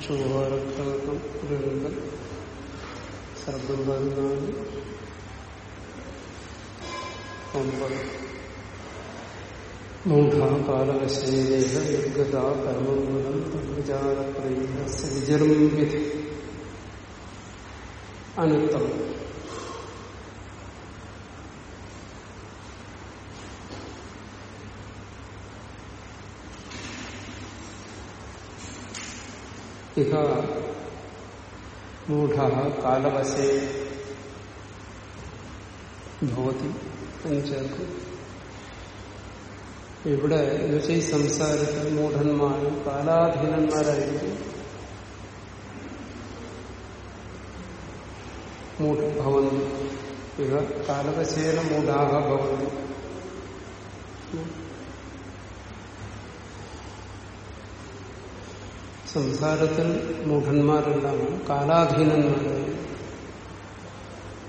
ചൊവ്വാരപ്രകൃതം സർഗം പതിനാല് ഒമ്പത് മൂഢാകാലവശേന നിർഗത കർമ്മൂലം വിചാരപ്രീത വിജർമ്മിതി ഇഹ മൂഢ കാലവശേ ഭവതി എന്ന് ചേർക്കും ഇവിടെ എന്നുവെച്ചാൽ ഈ സംസാരത്തിൽ മൂഢന്മാരും കാലാധീനന്മാരായിരിക്കും മൂഢ ഭവന്തി ഇവ കാലവശേന മൂഢാഹ ഭവന്തി സംസാരത്തിൽ മൂഢന്മാരെല്ലാം കാലാധീനന്മാരായി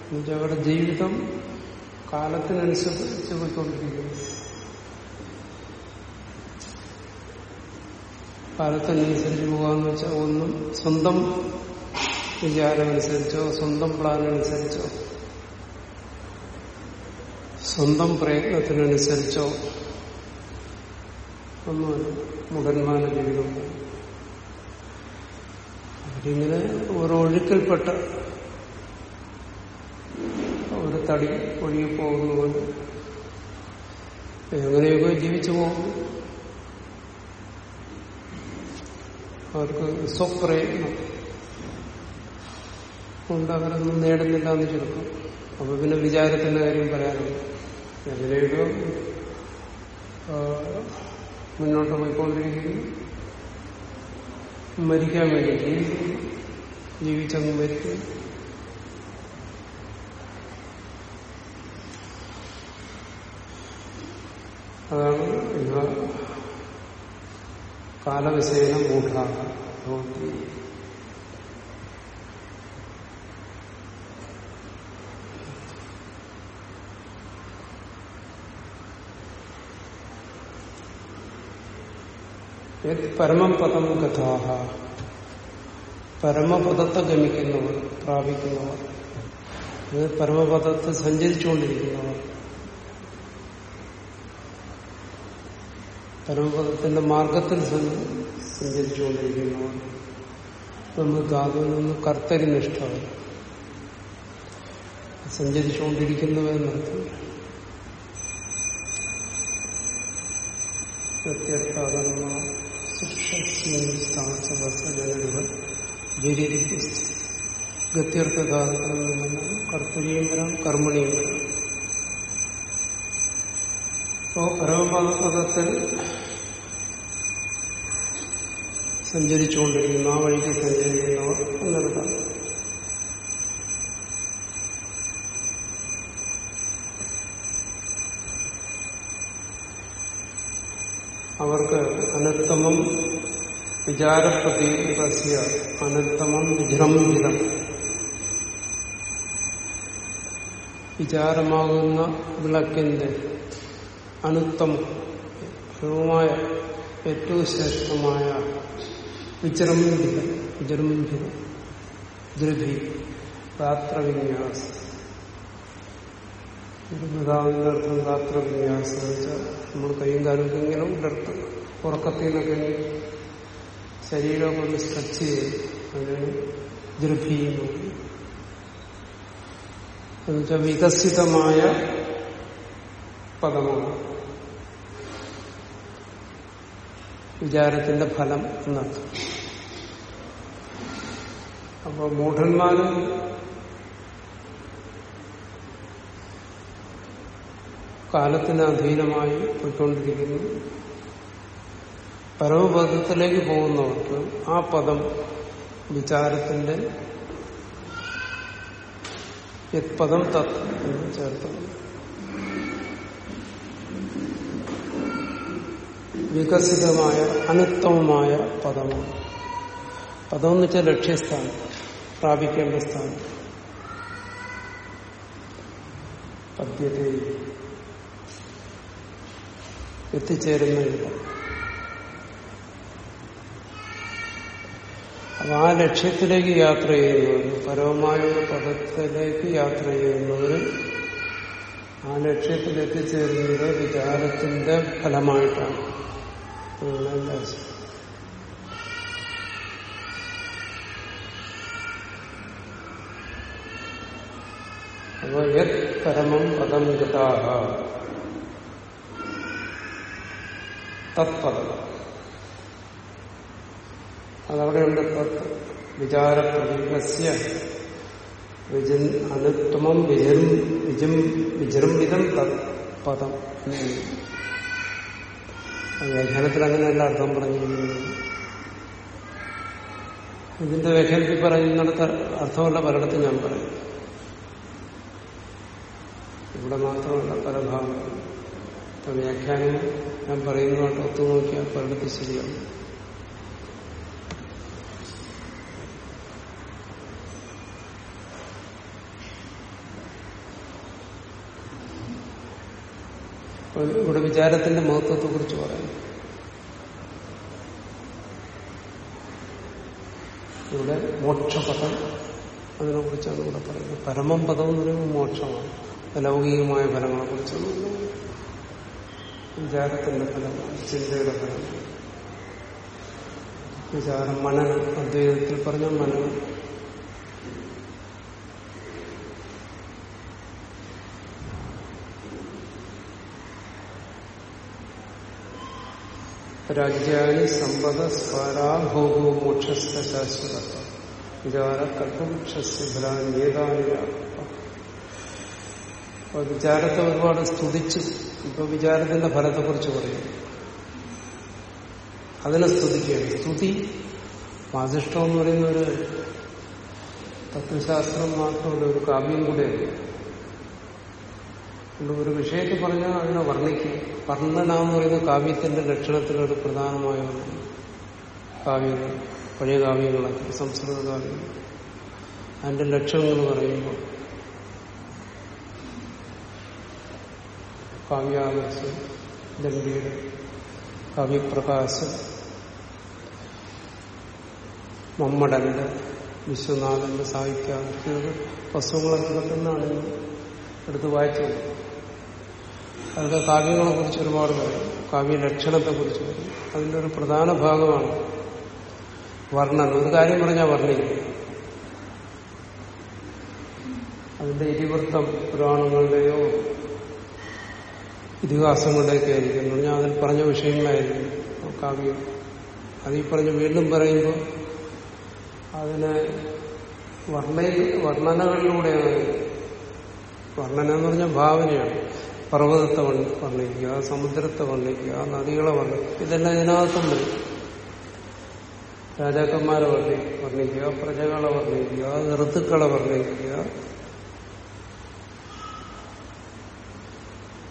എന്നുവെച്ചാൽ അവരുടെ ജീവിതം കാലത്തിനനുസരിച്ച് പോയിക്കൊണ്ടിരിക്കുന്നു. കാലത്തിനനുസരിച്ച് പോകാന്ന് വെച്ചാൽ ഒന്നും സ്വന്തം വിചാരമനുസരിച്ചോ സ്വന്തം പ്ലാനനുസരിച്ചോ സ്വന്തം പ്രയത്നത്തിനനുസരിച്ചോ ഒന്നുമല്ല മുടന്മാരുടെ ജീവിതം അവരിങ്ങനെ ഒരു ഒഴുക്കിൽപ്പെട്ട ഒരു തടി ഒഴുകി പോകുന്നതുകൊണ്ട് എങ്ങനെയൊക്കെ ജീവിച്ചു പോകുന്നു. അവർക്ക് സ്വപ്രയത്നം കൊണ്ട് അവരൊന്നും നേടുന്നില്ല എന്ന് ചുരുക്കം. അപ്പൊ പിന്നെ വിചാരത്തിന്റെ കാര്യം പറയാനുണ്ട്. എങ്ങനെയൊക്കെ മുന്നോട്ട് പോയിക്കൊണ്ടിരിക്കുന്നു. മരിക്കാൻ വേണ്ടി ജീവിക്കുന്നു ജീവിച്ചങ്ങ് മരിക്കും അതാണ് ഇവ കാലവിശേന മൂഢ പരമം പദം കഥാഹ പരമപദത്തെ ഗമിക്കുന്നവർ പ്രാപിക്കുന്നവർ. പരമപദത്തെ സഞ്ചരിച്ചുകൊണ്ടിരിക്കുന്നവർ. പരമപദത്തിന്റെ മാർഗത്തിൽ സഞ്ചരിച്ചുകൊണ്ടിരിക്കുന്നവർ. നമ്മൾ ധാതുവിൽ നിന്ന് കർത്തരിനിഷ്ഠമാണ് സഞ്ചരിച്ചുകൊണ്ടിരിക്കുന്നവരെന്നർത്ഥം പ്രത്യർത്ഥാകർമ്മ ശിക്ഷാസവസജനുകൾ ഗത്യർത്ഥധാതുക്കളിൽ നിന്ന് കർത്തരിയും വരാം കർമ്മണിയും വരാം ആ വഴിക്ക് സഞ്ചരിക്കുന്നവർ എന്നെടുക്കാം അവർക്ക് അനത്തമം വിചാരപ്രതീകസ്യ അനന്തമം വിജൃംഭിതം. വിചാരമാകുന്ന വിളക്കിന്റെ അനുത്തമായ ഏറ്റവും ശ്രേഷ്ഠമായ വിചരംഭിതം വിചരംഭിതം ദ്രഭി ഗാത്രവിന്യാസം. ഗാത്രവിന്യാസം നമ്മൾ കൈയും കാലത്തെങ്കിലും ഇങ്ങനെ ഉറക്കത്തിൽ നിന്നൊക്കെ ശരീരം ഒന്ന് സ്ട്രെച്ച് ചെയ്ത് അതിന് പറയും എന്നുവെച്ചാൽ വികസിതമായ പദമാണ്. വിചാരത്തിന്റെ ഫലം എന്നർത്ഥം. അപ്പൊ മൂഢന്മാരും കാലത്തിന് അധീനമായി പോയിക്കൊണ്ടിരിക്കുന്നു. പരമപദത്തിലേക്ക് പോകുന്നവർക്ക് ആ പദം വിചാരത്തിന്റെ യത്പദം തത് എന്ന് ചേർത്ത്. വികസിതമായ അനുത്തമമായ പദമാണ്. പദം എന്ന് വെച്ചാൽ ലക്ഷ്യസ്ഥാനം പ്രാപിക്കേണ്ട സ്ഥാനം. പദ്യത്തെ എത്തിച്ചേരുന്ന ഇടം അപ്പൊ ആ ലക്ഷ്യത്തിലേക്ക് യാത്ര ചെയ്യുന്നവർ പരമമായ ഒരു പദത്തിലേക്ക് യാത്ര ചെയ്യുന്നവർ ആ ലക്ഷ്യത്തിൽ എത്തിച്ചേരുന്നത് വിചാരത്തിന്റെ ഫലമായിട്ടാണ്. അപ്പൊ യത് പരമം പദം ഗതാഹ. തത്പദം. അതവിടെയുണ്ട് വിജരും വിജം വിജൃംഭിതം പദം. വ്യാഖ്യാനത്തിൽ അങ്ങനെയല്ല അർത്ഥം പറഞ്ഞിരിക്കുന്നത്. ഇതിന്റെ വ്യാഖ്യാനത്തിൽ പറയുന്നിടത്ത് അർത്ഥമല്ല പലയിടത്തും ഞാൻ പറയും. ഇവിടെ മാത്രമല്ല പല ഇപ്പൊ വ്യാഖ്യാനം ഞാൻ പറയുന്നതായിട്ട് ഒത്തുനോക്കിയാൽ പലയിടത്ത് ശരിയാവും അപ്പോൾ ഇവിടെ വിചാരത്തിന്റെ മഹത്വത്തെ കുറിച്ച് പറയുന്നു ഇവിടെ മോക്ഷപദം അതിനെ കുറിച്ചാണ് ഇവിടെ പറയുന്നത്. പരമം പദം എന്ന് പറയുമ്പോൾ മോക്ഷമാണ്. ലൗകികമായ ഫലങ്ങളെ കുറിച്ചാണ് വിചാരത്തിന്റെ ഫലമാണ് ചിന്തയുടെ ഫലമാണ് വിചാരം മനനം അദ്വൈതത്തിൽ പറഞ്ഞ മനനം. രാജ്യാനി സമ്പദ സ്വാരാഭോഗോ മോക്ഷസ്ഥ ശാശ്വത വിചാര കൽപ്പവൃക്ഷസ്യ ഫലാന്യേതാനി അപ്പൊ വിചാരത്തെ ഒരുപാട് സ്തുതിച്ചു ഇപ്പൊ വിചാരത്തിന്റെ ഫലത്തെക്കുറിച്ച് പറയും. അതിനെ സ്തുതിക്കുകയാണ്. സ്തുതി വാസിഷ്ടം എന്ന് പറയുന്ന ഒരു തത്വശാസ്ത്രം മാത്രമല്ല ഒരു കാവ്യം കൂടെയല്ല അതുകൊണ്ട് ഒരു വിഷയത്തിൽ പറഞ്ഞാൽ അതിനെ വർണിക്കും. വർണന എന്ന് പറയുന്ന കാവ്യത്തിന്റെ ലക്ഷണത്തിലൊരു പ്രധാനമായ കാവ്യങ്ങൾ പഴയ കാവ്യങ്ങളൊക്കെ സംസ്കൃത കാവ്യങ്ങൾ. അതിന്റെ ലക്ഷണങ്ങൾ പറയുമ്പോൾ കാവ്യാദർശം ദണ്ഡിയുടെ കാവ്യപ്രകാശം മമ്മടന്റെ വിശ്വനാഥന്റെ സാഹിത്യാദർശിയുടെ പുസ്തകങ്ങളൊക്കെ തന്നെയാണ് എടുത്ത് വായിച്ചത് അതൊക്കെ കാവ്യങ്ങളെ കുറിച്ച് ഒരുപാട് പറയും. കാവ്യ ലക്ഷണത്തെ കുറിച്ച് പറയും. അതിന്റെ ഒരു പ്രധാന ഭാഗമാണ് വർണന. ഒരു കാര്യം പറഞ്ഞാൽ വർണിക്കും. അതിന്റെ ഇതിവൃത്തം പുരാണങ്ങളുടെയോ ഇതിഹാസങ്ങളുടെയൊക്കെ ആയിരിക്കും. എന്ന് പറഞ്ഞാൽ അതിൽ പറഞ്ഞ വിഷയങ്ങളായിരിക്കും. കാവ്യം. അതീ പറഞ്ഞ് വീണ്ടും പറയുമ്പോൾ അതിനെ വർണ വർണനകളിലൂടെയാണ്. വർണന എന്ന് പറഞ്ഞാൽ ഭാവനയാണ്. പർവതത്തെ വർണിക്കുക സമുദ്രത്തെ വർണിക്കുക നദികളെ വർണിക്കുക. ഇതെല്ലാം ഇതിനകത്തും വരും. രാജാക്കന്മാരെ വർണി വർണിക്കുക പ്രജകളെ വർണിക്കുക ഋതുക്കളെ വർണിക്കുക.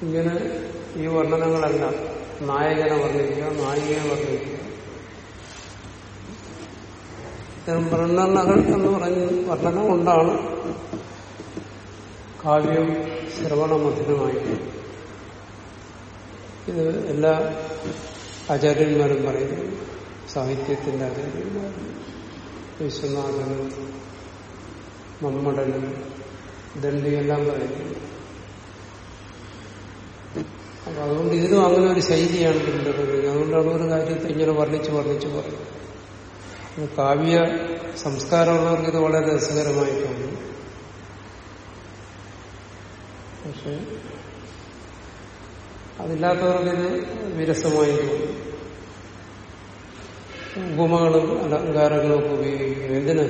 ഇങ്ങനെ ഈ വർണനങ്ങളെല്ലാം നായകനെ വർണിക്കുക നായികയെ വർണിക്കുക. ഇത്തരം വർണനകൾ എന്ന് പറഞ്ഞ് വർണന കൊണ്ടാണ് കാവ്യം ശ്രവണമധുരമായി ഇത് എല്ലാ ആചാര്യന്മാരും പറയുന്നു സാഹിത്യത്തിന്റെ ആചാര്യന്മാർ വിശ്വനാഥനും മമ്മടനും ദണ്ഡിയെല്ലാം പറയുന്നു അപ്പൊ അതുകൊണ്ട് ഇതിനും അങ്ങനെ ഒരു ശൈലിയാണ് പിന്തുടരുന്നത്. അതുകൊണ്ടാണ് ഒരു കാര്യത്തെ ഇങ്ങനെ വർണിച്ച് വർണിച്ച് പറയുന്നത് കാവ്യ സംസ്കാരമുള്ളവർക്ക് ഇത് വളരെ രസകരമായി തോന്നും. പക്ഷെ അതില്ലാത്തവർക്ക് ഇത് വിരസമായി ഉപമകളും അലങ്കാരങ്ങളും ഒക്കെ ഉപയോഗിക്കും എന്തിന്?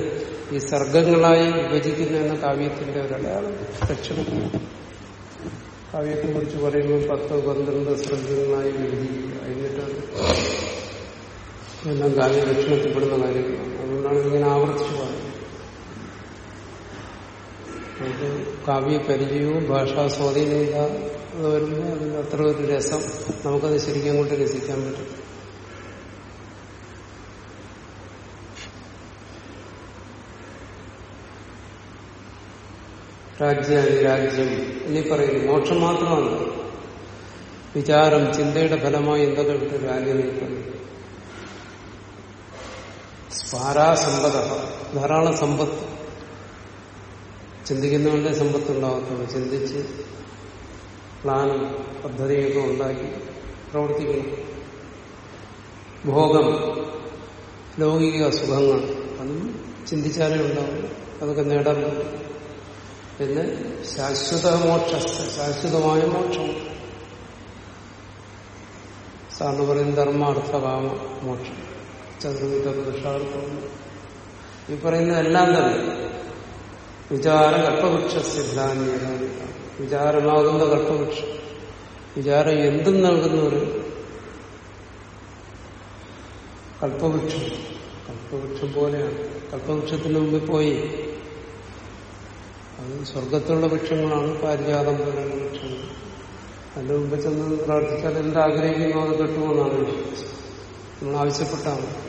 ഈ സർഗങ്ങളായി വിഭജിക്കുന്ന എന്ന കാവ്യത്തിന്റെ ഒരടയാളം ലക്ഷണം കാവ്യത്തെ കുറിച്ച് പറയുമ്പോൾ പത്ത് പന്ത്രണ്ട് സർഗങ്ങളായി വിഭജിക്കുക. എന്നിട്ട് എല്ലാം കാവ്യ ലക്ഷണത്തിൽപ്പെടുന്ന കാര്യങ്ങളാണ് അതുകൊണ്ടാണ് ഇങ്ങനെ ആവർത്തിച്ചു പറയുന്നത് അത് കാവ്യ പരിചയവും ഭാഷാ സ്വാധീനമില്ല അത് വരുമ്പോൾ അതിന് അത്ര ഒരു രസം നമുക്കത് ശരിക്കും കൊണ്ട് രസിക്കാൻ പറ്റും. രാജ്യാനി രാജ്യം ഇനി പറയുന്നു. മോക്ഷം മാത്രമാണ്. വിചാരം ചിന്തയുടെ ഫലമായി എന്തൊക്കെ വിട്ട് രാജ്യം നിൽക്കുന്നു ധാരാളം സമ്പത്ത്. ചിന്തിക്കുന്നവന്റെ സമ്പത്തുണ്ടാകത്തുള്ളൂ. ചിന്തിച്ച് പ്ലാനും പദ്ധതിയൊക്കെ ഉണ്ടാക്കി പ്രവർത്തിക്കണം ഭോഗം ലൗകിക സുഖങ്ങൾ അതും ചിന്തിച്ചാലേ ഉണ്ടാവും അതൊക്കെ നേടാൻ പറ്റും. പിന്നെ ശാശ്വത മോക്ഷ ശാശ്വതമായ മോക്ഷം. സാറിന് പറയും ധർമാർത്ഥകാമ മോക്ഷം. ചതുർവിധ പുരുഷാർത്ഥം ഈ പറയുന്നതെല്ലാം തന്നെ വിചാര കൽപ്പവൃക്ഷ സിദ്ധാന്തി വിചാരമാകുന്ന കൽപ്പവൃക്ഷം. വിചാരം എന്തും നൽകുന്ന ഒരു കൽപ്പവൃക്ഷം. കൽപ്പവൃക്ഷം പോലെയാണ്. കൽപ്പവൃക്ഷത്തിന് മുമ്പിൽ പോയി. അത് സ്വർഗത്തിലുള്ള വൃക്ഷങ്ങളാണ് പാരിജാതം പോലെയുള്ള വൃക്ഷങ്ങൾ. അതിന്റെ മുമ്പിൽ ചെന്ന് പ്രാർത്ഥിച്ചാൽ എന്താഗ്രഹിക്കുന്നു അത് കിട്ടുമെന്നാണ് നമ്മൾ ആവശ്യപ്പെട്ടാണ്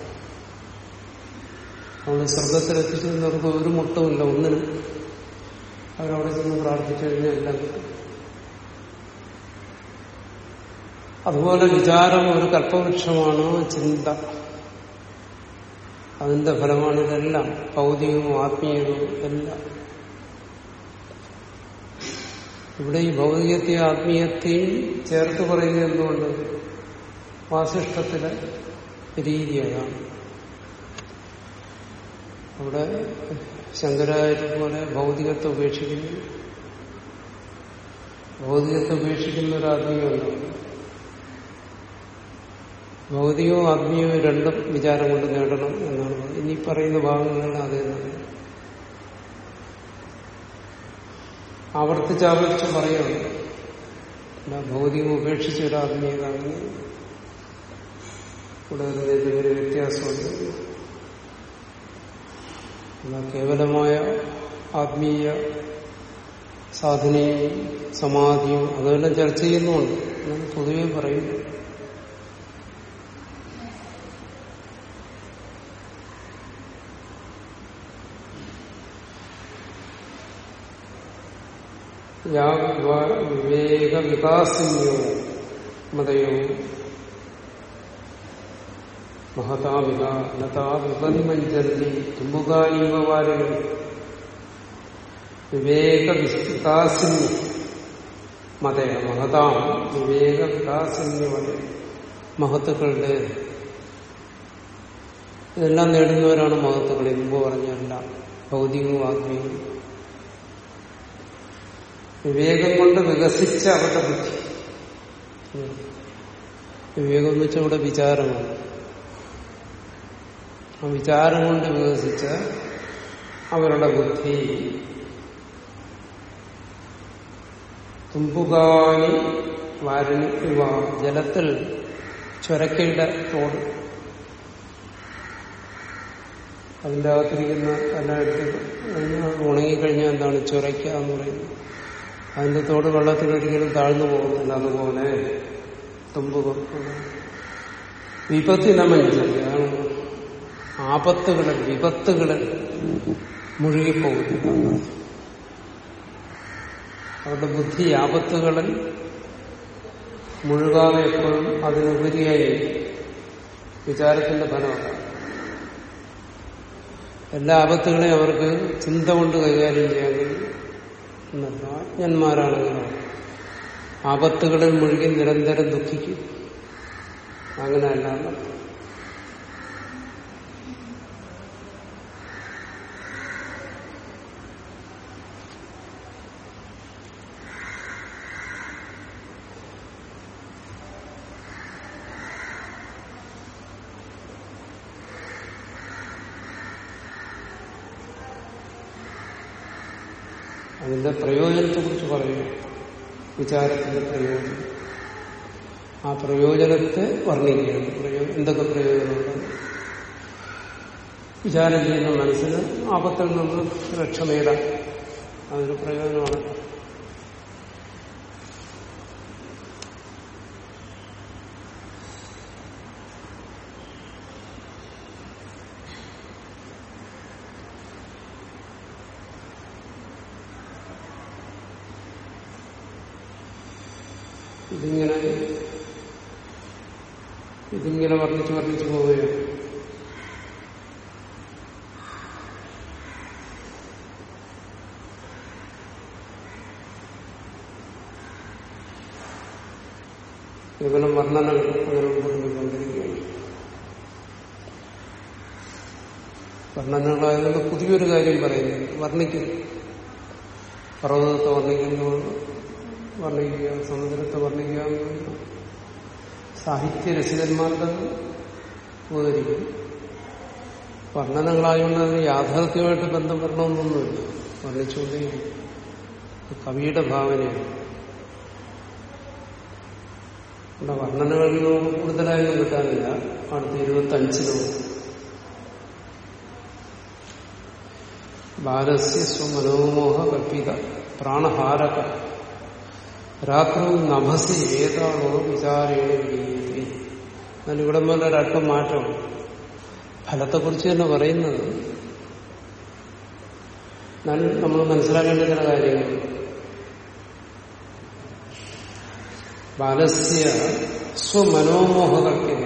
നമ്മൾ സ്വർഗത്തിലെത്തിച്ചവർക്ക് ഒരു മുട്ടുമില്ല ഒന്നിനും. അവരവിടെ ചെന്ന് പ്രാർത്ഥിച്ചു കഴിഞ്ഞാൽ എല്ലാം കിട്ടും. അതുപോലെ വിചാരം ഒരു കൽപ്പവൃക്ഷമാണ് ചിന്ത. അതിന്റെ ഫലമാണ് ഇതെല്ലാം. ഭൗതികവും ആത്മീയവും എല്ലാം. ഇവിടെ ഈ ഭൗതികത്തെയും ആത്മീയത്തെയും ചേർത്ത് പറയുന്നത് എന്തുകൊണ്ട്? വാസിഷ്ടത്തിലെ രീതി അതാണ് അവിടെ ശങ്കരാചാര്യ പോലെ ഭൗതികത്തെ ഉപേക്ഷിക്കുന്നു. ഭൗതികത്തെ ഉപേക്ഷിക്കുന്ന ഒരു ആത്മീയമുണ്ട് ഭൗതികവും ആത്മീയവും രണ്ടും വിചാരം കൊണ്ട് നേടണം എന്നാണ് ഇനി പറയുന്ന ഭാഗങ്ങളാണ് അതേ ആവർത്തിച്ചാവർത്തിച്ച് പറയണം. ഭൗതികം ഉപേക്ഷിച്ച ഒരു ആത്മീയത അങ്ങനെ ഇവിടെ ഒരു വ്യത്യാസമുണ്ട്. എന്നാൽ കേവലമായ ആത്മീയ സാധനയും സമാധിയും അതെല്ലാം ചർച്ച ചെയ്യുന്നുണ്ട്. എന്ന് പൊതുവെ പറയും വിവേക വികാസിന്യോ മതയോ മഹതാവിക തുമ്പുകാനീവ വാരണം വിവേക വികാസിന്യ മതയ മഹതാം വിവേക വികാസിന്യ മത മഹത്തുക്കളുടെ ഇതെല്ലാം നേടുന്നവരാണ് മഹത്തുക്കൾ മുമ്പ് പറഞ്ഞതെല്ലാം ഭൗതികവും ആത്മീയവും. വിവേകം കൊണ്ട് വികസിച്ച അവരുടെ ബുദ്ധി. വിവേകം എന്ന് വെച്ചാൽ ഇവിടെ വിചാരമാണ്. വിചാരം കൊണ്ട് വികസിച്ച അവരുടെ ബുദ്ധി. തുമ്പുകാനി വാരണി ഇവ ജലത്തിൽ ചുരക്കയുടെ തോട്. അതിന്റെ അകത്തിരിക്കുന്ന എല്ലാം എടുത്ത് ഉണങ്ങിക്കഴിഞ്ഞാൽ എന്താണ്? ചുരയ്ക്ക എന്ന് പറയുന്നത്. അതിന്റെ തോട് വെള്ളത്തിൽ ഒരിക്കലും താഴ്ന്നു പോകുന്നില്ല അതുപോലെ തുമ്പ് വിപത്തി നമഞ്ചാണ് ആപത്തുകളിൽ വിപത്തുകളിൽ മുഴുകിപ്പോകുന്നു അവരുടെ ബുദ്ധി ആപത്തുകളിൽ മുഴുകാതെ എപ്പോഴും അതിനുപരിയായി വിചാരത്തിന്റെ ഫലമാണ്. എല്ലാ ആപത്തുകളെയും അവർക്ക് ചിന്ത കൊണ്ട് കൈകാര്യം ചെയ്യാൻ കഴിയും. എന്നല്ല അജ്ഞന്മാരാണെങ്കിലോ ആപത്തുകളിൽ മുഴുകി നിരന്തരം ദുഃഖിക്കും. അങ്ങനെയല്ല അതിന്റെ പ്രയോജനത്തെ കുറിച്ച് പറയുക വിചാരത്തിന്റെ പ്രയോജനം ആ പ്രയോജനത്തെ വർണിക്കുകയാണ്. പ്രയോജനം എന്തൊക്കെ പ്രയോജനമുണ്ട്? വിചാരം ചെയ്യുന്ന മനസ്സിന് ആപത്തിൽ നിന്ന് രക്ഷ നേടാം അതൊരു പ്രയോജനമാണ്. ഇങ്ങനെ വർണിച്ച് വർദ്ധിച്ചു പോവുകയാണ്. കേവല വർണനകൾ അങ്ങനെ വർണനകളായ പുതിയൊരു കാര്യം പറയുന്നു. വർണിക്കും പർവതത്തെ വർണിക്കുന്നു വർണിക്കുക സമുദ്രത്തെ വർണിക്കുക സാഹിത്യ രസികന്മാർക്ക് ഉപകരിക്കും. വർണനങ്ങളായതുകൊണ്ട് അതിന് യാഥാർത്ഥ്യമായിട്ട് ബന്ധം വരണമെന്നൊന്നുമില്ല. വർണിച്ചുകൊണ്ടേയിരിക്കും. കവിയുടെ ഭാവനയാണ്. ഇവിടെ വർണനകളിൽ കൂടുതലായൊന്നും കിട്ടാനില്ല. അടുത്ത ഇരുപത്തി അഞ്ചിലോ ബാലസ്യ സ്വമനോമോഹ കൽപ്പിത പ്രാണഹാരക. രാത്രി നഭസി ഏതാണോ വിലയിരുത്തി എന്നാൽ ഇവിടെ മുതൽ ഒരല്പം മാറ്റമാണ് ഫലത്തെക്കുറിച്ച് തന്നെ പറയുന്നത് നമ്മൾ മനസ്സിലാക്കേണ്ട ചില കാര്യങ്ങൾ. ബാലസ്യ സ്വമനോമോഹ കൽപ്പിത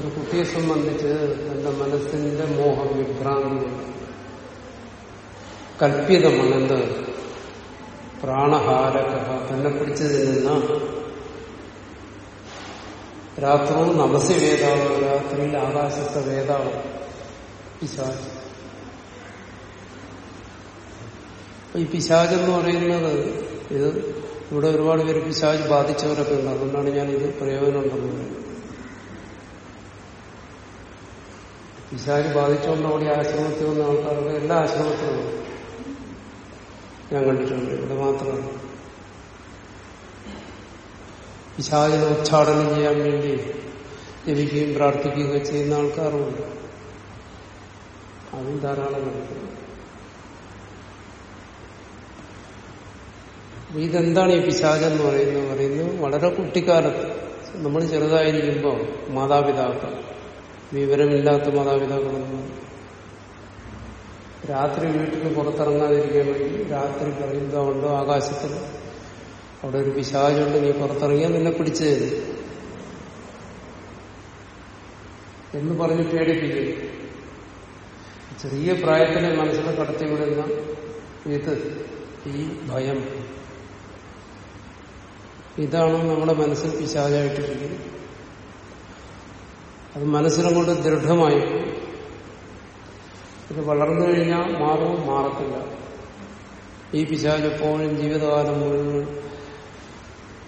ഒരു കുട്ടിയെ സംബന്ധിച്ച് തന്റെ മനസ്സിന്റെ മോഹം വിഭ്രാന്തി കൽപ്പിതമാണ് എന്ത് പ്രാണഹാരക തന്നെ പിടിച്ചു തിന്നുന്ന രാത്രവും നമസി വേദാവ് രാത്രിയിൽ ആകാശത്തെ വേദാവ് പിശാജ് ഈ പിശാജ് എന്ന് പറയുന്നത് ഇത് ഇവിടെ ഒരുപാട് പേര് പിശാജ് ബാധിച്ചവരൊക്കെ ഉണ്ട്. അതുകൊണ്ടാണ് ഞാൻ ഇത് പ്രയോജനം ഉണ്ടെന്ന് പിശാജ് ബാധിച്ചുകൊണ്ട് അവിടെ ആശ്രമത്തിൽ വന്ന ആൾക്കാർക്ക് എല്ലാ ആശ്രമത്തിലും ഞാൻ കണ്ടിട്ടുണ്ട് ഇവിടെ മാത്രമല്ല പിശാചിനെ ഉച്ചാടനം ചെയ്യാൻ വേണ്ടി ജപിക്കുകയും പ്രാർത്ഥിക്കുകയൊക്കെ ചെയ്യുന്ന ആൾക്കാരുമുണ്ട് അതും ധാരാളം കണ്ടിട്ടുണ്ട് ഇതെന്താണ് ഈ പിശാചം എന്ന് പറയുന്നത്? പറയുന്നത് വളരെ കുട്ടിക്കാലത്ത് നമ്മൾ ചെറുതായിരിക്കുമ്പോൾ മാതാപിതാക്കൾ വിവരമില്ലാത്ത മാതാപിതാക്കളൊന്നും രാത്രി വീട്ടിൽ പുറത്തിറങ്ങാതിരിക്കാൻ വേണ്ടി രാത്രി പറയുന്നതുകൊണ്ടോ ആകാശത്തിൽ? അവിടെ ഒരു പിശാചുണ്ട് നീ പുറത്തിറങ്ങിയാൽ നിന്നെ പിടിച്ചു തരും. എന്ന് പറഞ്ഞ് പേടിപ്പിക്കും. ചെറിയ പ്രായത്തിലെ മനസ്സിൽ കടത്തിവിടുന്ന ഇത് ഈ ഭയം. ഇതാണ് നമ്മുടെ മനസ്സിൽ പിശാചായിട്ടിരിക്കുന്നത്. അത് മനസ്സിനും കൊണ്ട് ദൃഢമായി ഇത് വളർന്നു കഴിഞ്ഞാൽ മാറും മാറത്തില്ല. ഈ പിശാജ് എപ്പോഴും ജീവിതകാലം മുഴുവൻ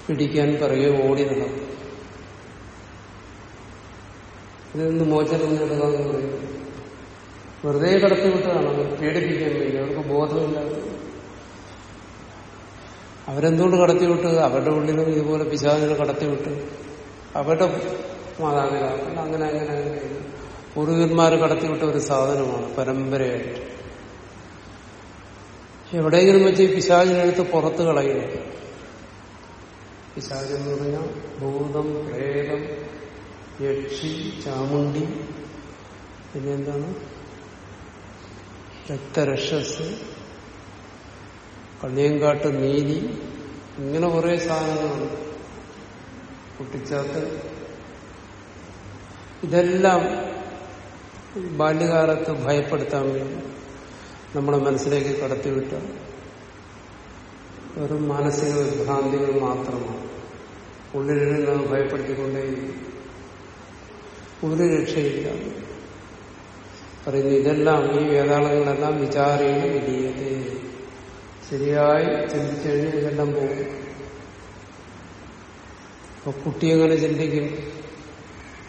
പിടിക്കാൻ പറയുകയോ ഓടി നടക്കും. ഇതിൽ നിന്ന് മോചനം നേടുക എന്ന് പറയുന്നത് വെറുതെ കടത്തിവിട്ടതാണ് അവർ പേടിപ്പിക്കാൻ വേണ്ടി അവർക്ക് ബോധമില്ല. അവരെന്തുകൊണ്ട് കടത്തിവിട്ട് അവരുടെ ഉള്ളിലും ഇതുപോലെ പിശാചിനെ കടത്തിവിട്ട് അവരുടെ മാതാപിതാക്കൾ അങ്ങനെ അങ്ങനെ അങ്ങനെ. പൂർവികന്മാർ കടത്തിവിട്ട ഒരു സാധനമാണ് പരമ്പരയായിട്ട്. എവിടെയെങ്കിലും വെച്ച് ഈ പിശാചിനെടുത്ത് പുറത്ത് കളയുന്നു പിശാചെന്ന് പറഞ്ഞാൽ ഭൂതം പ്രേതം യക്ഷി ചാമുണ്ടി പിന്നെന്താണ് രക്തരക്ഷസ് കള്ളിയങ്കാട്ട് നീതി ഇങ്ങനെ കുറെ സാധനങ്ങളുണ്ട്. കുട്ടിച്ചാത്ത്. ഇതെല്ലാം ബാല്യകാലത്ത് ഭയപ്പെടുത്താൻ വേണ്ടി നമ്മുടെ മനസ്സിലേക്ക് കടത്തിവിട്ട വെറും മാനസിക വിഭ്രാന്തികൾ മാത്രമാണ്. ഉള്ളിലിരുന്ന് ഭയപ്പെടുത്തിക്കൊണ്ടേ ഒരു രക്ഷയില്ല പറയുന്നു ഇതെല്ലാം ഈ വേദാളങ്ങളെല്ലാം വിചാരേണ വിധീയത. ശരിയായി ചിന്തിച്ചു കഴിഞ്ഞാൽ ഇതെല്ലാം പോകും. അപ്പൊ കുട്ടി എങ്ങനെ ചിന്തിക്കും?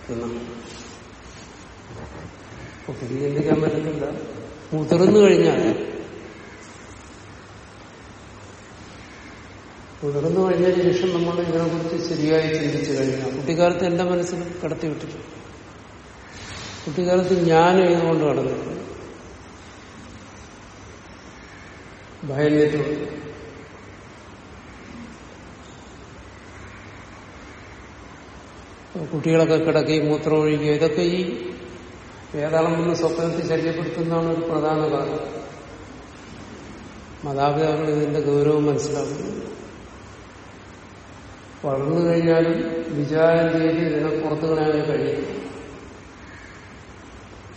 എന്നാണ് കുട്ടിക്ക് ചിന്തിക്കാൻ പറ്റുന്നില്ല മുതിർന്നു കഴിഞ്ഞാൽ. മുതിർന്നു കഴിഞ്ഞതിന് ശേഷം നമ്മൾ ഇതിനെക്കുറിച്ച് ശരിയായി ചിന്തിച്ചു കഴിഞ്ഞാൽ കുട്ടിക്കാലത്ത് എന്റെ മനസ്സിൽ കടത്തിവിട്ടിട്ടുണ്ട് കുട്ടിക്കാലത്ത് ഞാൻ ഇതുകൊണ്ട് കടന്നിട്ടുണ്ട് ഭയന്നിട്ടുണ്ട് കുട്ടികളൊക്കെ കിടക്കുകയും മൂത്രം ഒഴിക്കുക ഇതൊക്കെ ഈ വേതാളം വന്ന് സ്വപ്നത്തിൽ ശല്യപ്പെടുത്തുന്നതാണ് ഒരു പ്രധാന കാരണം. മാതാപിതാക്കൾ ഇതിന്റെ ഗൗരവം മനസ്സിലാക്കുന്നു. വളർന്നു കഴിഞ്ഞാലും വിചാരം ചെയ്ത് ഇതിനെ പുറത്തു കളയാൻ കഴിയും.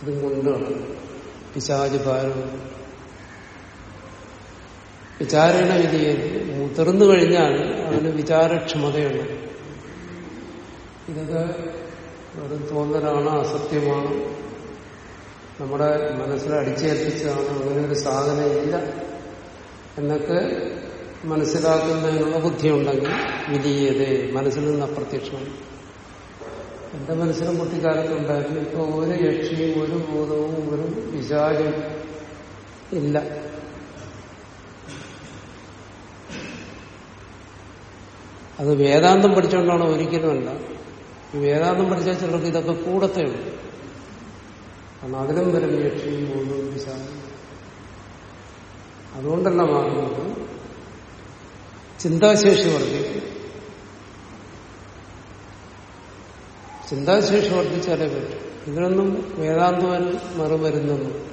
ഇതും കൊണ്ടാണ്. പിശാജ് ഭാരം വിചാരണ വിധിയെ മുതിർന്നു കഴിഞ്ഞാൽ അവന് വിചാരക്ഷമതയുണ്ട്. ഇതൊക്കെ വെറും തോന്നലാണ് അസത്യമാണ്. നമ്മുടെ മനസ്സിൽ അടിച്ചേൽപ്പിച്ചതാണ് അങ്ങനെ ഒരു സാധനമില്ല. എന്നൊക്കെ മനസ്സിലാക്കുന്നതിനുള്ള ബുദ്ധിയുണ്ടെങ്കിൽ വിധീയത മനസ്സിൽ നിന്ന് അപ്രത്യക്ഷമാണ് എന്റെ മനസ്സിലും കുട്ടിക്കാലത്തുണ്ടായിരുന്നു ഇപ്പൊ ഒരു യക്ഷിയും ഒരു ഭൂതവും ഒരു വിചാരം ഇല്ല. അത് വേദാന്തം പഠിച്ചുകൊണ്ടാണോ ഒരിക്കലുമല്ല വേദാന്തം പഠിച്ചാൽ ചിലർക്ക് ഇതൊക്കെ കൂടത്തേ ഉള്ളൂ. കാരണം അതിലും വരും യക്ഷിയും ഭൂതവും വിചാരം അതുകൊണ്ടല്ല മാറുന്നത്. ചിന്താശേഷി വർദ്ധിക്കും. ചിന്താശേഷി വർദ്ധിച്ചാലേ പറ്റും. ഇതിനൊന്നും വേദാന്തം മറുമരുന്നൊന്നും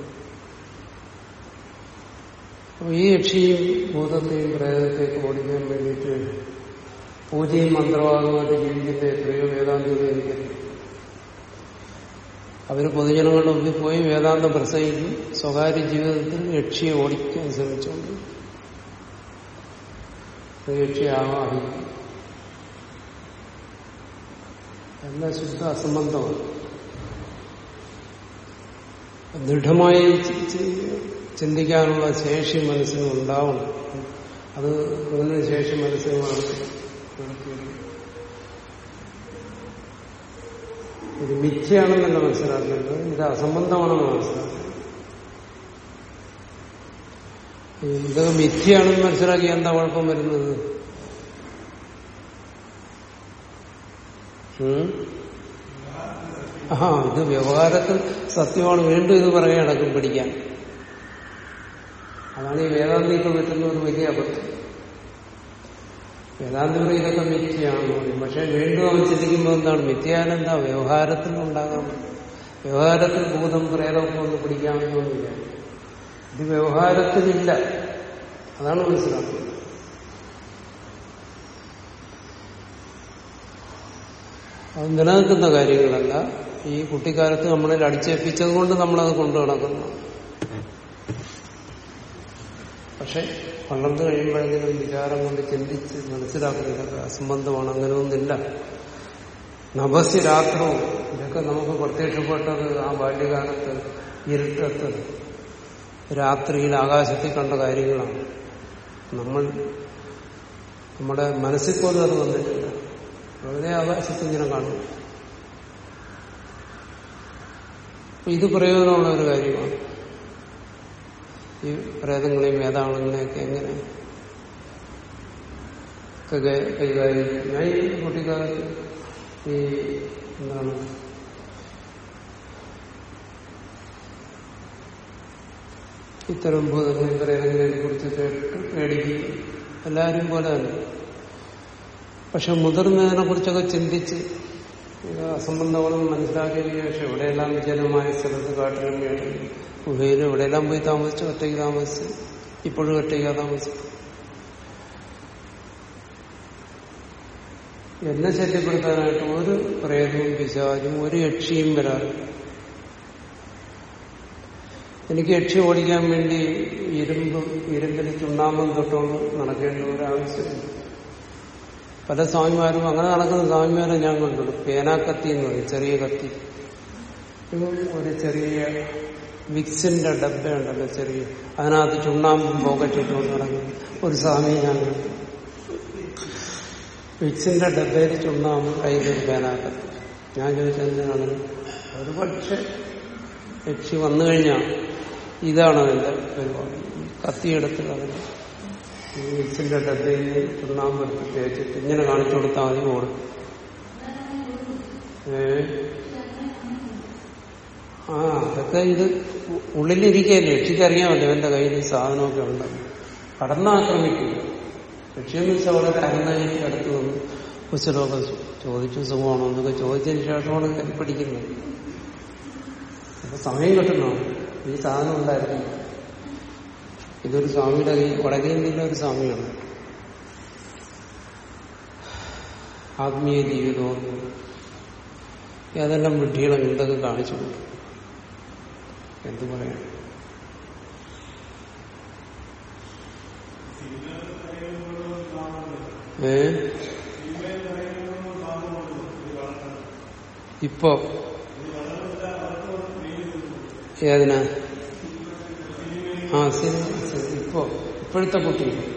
അപ്പൊ ഈ യക്ഷിയും ഭൂതത്തെയും പ്രേതത്തെയൊക്കെ ഓടിക്കാൻ വേണ്ടിയിട്ട് പൂജയും മന്ത്രവാദവുമായിട്ട് ജീവിക്കുന്ന എത്രയോ വേദാന്തങ്ങൾ എനിക്കറിയാം. അവർ പൊതുജനങ്ങളുടെ മുമ്പിൽ പോയി വേദാന്തം പ്രസംഗിക്കും സ്വകാര്യ ജീവിതത്തിൽ യക്ഷിയെ ഓടിക്കാൻ ശ്രമിച്ചുകൊണ്ട് യക്ഷിയെ ആവാഹിക്കും. എല്ലാം ശുദ്ധ അസംബന്ധമാണ്. ദൃഢമായി ചിന്തിക്കാനുള്ള ശേഷി മനസ്സിന് ഉണ്ടാവണം അത് അങ്ങനെ ശേഷി മനസ്സിന് വളർത്തി ഇത് മിഥ്യയാണെന്നല്ല മനസ്സിലാക്കേണ്ടത് ഇത് അസംബന്ധമാണെന്ന് മനസ്സിലാക്കുന്നത് ഇത് മിഥ്യയാണെന്ന് മനസ്സിലാക്കി എന്താ കുഴപ്പം വരുന്നത്? ആ ഇത് വ്യവഹാരത്തിൽ സത്യമാണ്. വീണ്ടും ഇത് പറയാൻ അടക്കം പിടിക്കാൻ. അതാണ് ഈ വേദാന്തിക്ക് പറ്റുന്ന ഒരു വലിയ അബദ്ധം. വേദാന്തി പറയും ഇതൊക്കെ മിഥ്യയാണെന്ന് പറയും. പക്ഷെ വീണ്ടും അവൻ ചിന്തിക്കുമ്പോൾ എന്താണ്? മിഥ്യാനെന്താ? വ്യവഹാരത്തിൽ ഉണ്ടാകാം വ്യവഹാരത്തിൽ ഭൂതം പ്രേതമൊക്കെ ഒന്ന് പിടിക്കാമെന്നൊന്നുമില്ല ഇത് വ്യവഹാരത്തിലില്ല അതാണ് മനസ്സിലാക്കുന്നത്. അത് നിലനിൽക്കുന്ന കാര്യങ്ങളല്ല. ഈ കുട്ടിക്കാലത്ത് നമ്മളിൽ അടിച്ചേൽപ്പിച്ചത് കൊണ്ട് നമ്മളത് കൊണ്ടു നടക്കുന്നു. പക്ഷെ വളർന്നു കഴിയുമ്പോഴെങ്കിലും വിചാരം കൊണ്ട് ചിന്തിച്ച് മനസ്സിലാക്കുന്നതൊക്കെ അസംബന്ധമാണ്. അങ്ങനെ ഒന്നില്ല നഭസി രാത്രവും ഇതൊക്കെ നമുക്ക് പ്രത്യക്ഷപ്പെട്ടത് ആ ബാല്യകാലത്ത് ഇരുട്ടത്ത് രാത്രിയിൽ ആകാശത്തിൽ കണ്ട കാര്യങ്ങളാണ്. നമ്മൾ നമ്മുടെ മനസ്സിൽ പോലും അത് വന്നിട്ടില്ല. വെറുതെ ആകാശത്ത് ഇങ്ങനെ കാണും. ഇത് പ്രയോജനമുള്ള ഒരു കാര്യമാണ്. ഈ പ്രേതങ്ങളെയും വേദാളങ്ങളെയൊക്കെ എങ്ങനെ കൈകാര്യം ഞാൻ ഈ കുട്ടിക്കാലത്ത് ഈ എന്താണ്? ഇത്തരം ഭൂതങ്ങളെ പ്രേതങ്ങളെ കുറിച്ച് പേടിക്കുക എല്ലാവരും പോലെ തന്നെ. പക്ഷെ മുതിർന്നതിനെ കുറിച്ചൊക്കെ ചിന്തിച്ച് അസംബന്ധങ്ങളും മനസ്സിലാക്കിയതിനു ശേഷം എവിടെയെല്ലാം വിജനമായ സ്ഥലത്ത് കാട്ടിലും ഗുഹയിലും എവിടെയെല്ലാം പോയി താമസിച്ചു ഒറ്റയ്ക്ക് താമസിച്ച് ഇപ്പോഴും ഒറ്റയ്ക്കാ താമസിച്ചു. എന്നെ ശല്യപ്പെടുത്താനായിട്ട് ഒരു പ്രേതവും പിശാചും ഒരു യക്ഷിയും വരാറില്ല. എനിക്ക് യക്ഷി ഓടിക്കാൻ വേണ്ടി ഇരുമ്പ് ഇരുമ്പിന് ചുണ്ണാമ്പം തൊട്ടുകൊണ്ട് നടക്കേണ്ട ഒരു ആവശ്യമില്ല. പല സ്വാമിമാരും അങ്ങനെ നടക്കുന്ന സ്വാമിമാരെ ഞാൻ കണ്ടുള്ളൂ. പേനാക്കത്തി എന്ന് പറയും ചെറിയ കത്തി. ഒരു ചെറിയ വിക്സിന്റെ ഡബ്ബയുണ്ടല്ലോ ചെറിയ. അതിനകത്ത് ചുണ്ണാമ്പും പോക്കറ്റിട്ടുകൊണ്ട് നടക്കുന്നു ഒരു സ്വാമി ഞാൻ വിക്സിന്റെ ഡബ്ബയിൽ ചുണ്ണാമ്പ് കയ്യിലൊരു പേനാക്കത്ത് ഞാൻ ചോദിച്ചതിനാണ് ഒരു പക്ഷെ യക്ഷി വന്നു കഴിഞ്ഞാൽ ഇതാണ് അതിന്റെ പരിപാടി? കത്തിയെടുത്ത് അതിന് വിക്സിന്റെ ഡബ്ബയിൽ ചുണ്ണാമ്പ് തേച്ചിട്ട് ഇങ്ങനെ കാണിച്ചു കൊടുത്താൽ മതി ഓടും ഏ? ആ അതൊക്കെ ഇത് ഉള്ളിലിരിക്കുകയല്ലേ? രക്ഷിക്കറിയാമല്ലോ ഇവന്റെ കയ്യിൽ ഈ സാധനമൊക്കെ ഉണ്ട് കടന്നാക്രമിക്കുക വെച്ചാൽ വളരെ അരുന്നായിട്ട് അടുത്ത് വന്ന്. കുശലമൊക്കെ ചോദിച്ചു സുഖമാണോ എന്നൊക്കെ ചോദിച്ചതിന് ശേഷമാണ് പഠിക്കുന്നത് അപ്പൊ സമയം കിട്ടണോ ഈ സാധനം ഉണ്ടായിരുന്നു. ഇതൊരു സ്വാമിയുടെ കയ്യിൽ വടക്കേ ഇന്ത്യയിലെ ഒരു സ്വാമിയാണ്. ആത്മീയ ജീവിതവും ഏതെല്ലാം വിഡ്ഢികളെ എന്തൊക്കെ കാണിച്ചു കൊടുക്കും എന്തു പറയാം ഏ? ഇപ്പോ? ഏതിനാ? ആ ശരി. ഇപ്പോ? ഇപ്പോഴത്തെ കുട്ടികൾ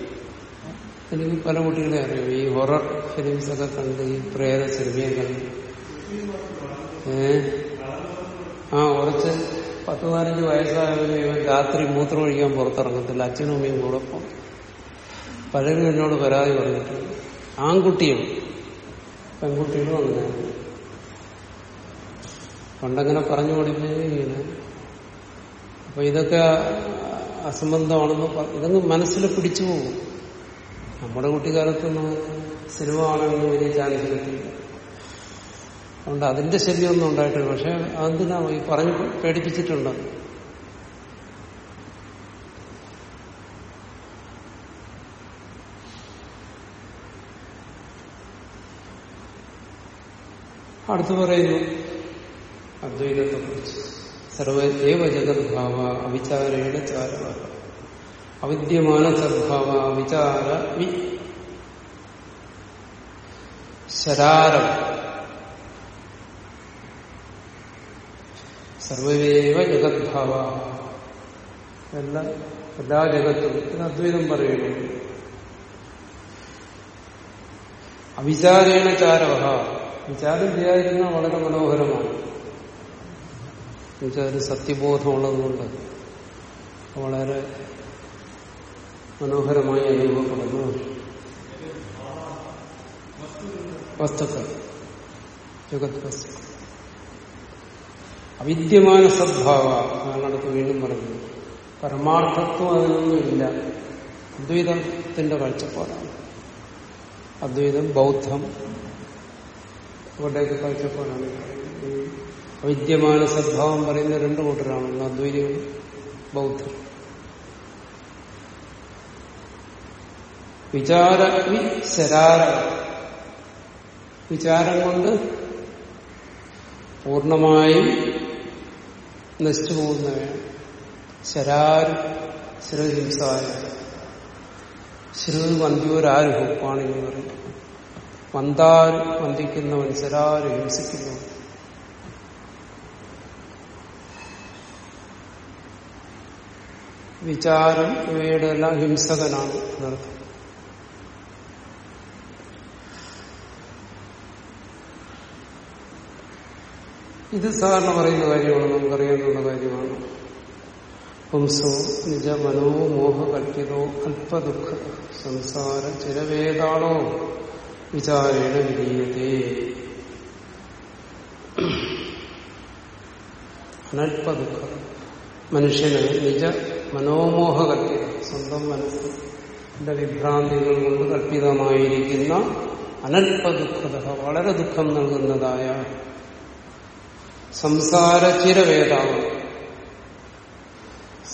എനിക്ക് പല കുട്ടികളെ അറിയാം. ഈ ഹൊറർ ഫിലിംസ് ഒക്കെ കണ്ട് ഈ പ്രേത സിനിമയെ കണ്ട് ഏ? ആ കുറച്ച് പത്ത് പതിനഞ്ച് വയസ്സായവരും ഇവൻ രാത്രി മൂത്രം ഒഴിക്കാൻ പുറത്തിറങ്ങത്തില്ല. അച്ഛനും അമ്മയും കൂടെ പോകും പലരും എന്നോട് പരാതി പറഞ്ഞിട്ടുണ്ട് ആൺകുട്ടിയും പെൺകുട്ടികളും അങ്ങനെ. പണ്ടങ്ങനെ പറഞ്ഞു പഠിപ്പിങ്ങനെ അപ്പൊ ഇതൊക്കെ അസംബന്ധമാണെന്ന് ഇതങ്ങ് മനസ്സിൽ പിടിച്ചു പോകും. നമ്മുടെ കുട്ടിക്കാലത്തൊന്നും സിനിമ കാണാനൊന്നും വലിയ ചാൻസ് കിട്ടിയില്ല. അതുകൊണ്ട് അതിന്റെ ശല്യമൊന്നും ഉണ്ടായിട്ടില്ല. പക്ഷെ അതെന്തിനാ ഈ പറഞ്ഞു പേടിപ്പിച്ചിട്ടുണ്ട്? അടുത്തു പറയുന്നു അദ്വൈതത്തെ കുറിച്ച് സർവ ഏവ ജഗദ്ഭാവ അവിചാരേണ ചാരവ. അവിദ്യമാന സദ്ഭാവ വിചാര ശരാരം. സർവൈവ ജഗദ്ഭാവ. എല്ലാ എല്ലാ ജഗത്തും. ഇത് അദ്വൈതം പറയുന്നു അവിചാരേണ ചാരവ വിചാരം ചെയ്യാതിരുന്ന വളരെ മനോഹരമാണ്. എന്നുവെച്ചാൽ ഒരു സത്യബോധമുള്ളതുകൊണ്ട് വളരെ മനോഹരമായി അനുഭവപ്പെടുന്നു. വസ്തുക്കൾ. ജഗത് വസ്തുക്കൾ. അവിദ്യമാന സദ്ഭാവ അടുത്ത് വീണ്ടും പറയുന്നത്. പരമാർത്ഥത്വം അതിനൊന്നുമില്ല അദ്വൈതത്തിന്റെ കാഴ്ചപ്പാടാണ്. അദ്വൈതം ബൗദ്ധം ഇവിടെയൊക്കെ കാഴ്ചപ്പാടാണ്. അവിദ്യമാന സദ്ഭാവം പറയുന്ന രണ്ടു കൂട്ടരാണ്. അദ്വൈതവും ബൗദ്ധം. വിചാര ശരാര. വിചാരം കൊണ്ട് പൂർണമായും നശിച്ചു പോകുന്നവയാണ് ശരാരു ശ്രുഹിംസായ. ശ്രു വന്ധ്യോരാരുഹു പാണിനി പറയും. വന്താരു വന്ദിക്കുന്നവൻ ശരാരു ഹിംസിക്കുന്നവൻ. വിചാരം ഇവയുടെ എല്ലാം ഹിംസകനാണ് എന്നർത്ഥം. ഇത് സാധാരണ പറയുന്ന കാര്യമാണ് നമുക്കറിയാവുന്ന കാര്യമാണ്. പുംസോ നിജ മനോ മോഹകൽപ്പിതോ അല്പദുഃഖ സംസാര ചിരവേദാണോ വിചാരേണ വിധീയതേ അനൽപദുഃഖ മനുഷ്യന് നിജ മനോമോഹ കൽപ്പിത സ്വന്തം മനസ്സിന്റെ വിഭ്രാന്തികൾ കൊണ്ട് കൽപ്പിതമായിരിക്കുന്ന അനൽപദുഃഖത വളരെ ദുഃഖം നൽകുന്നതായ സംസാര ചിരവേദാണ്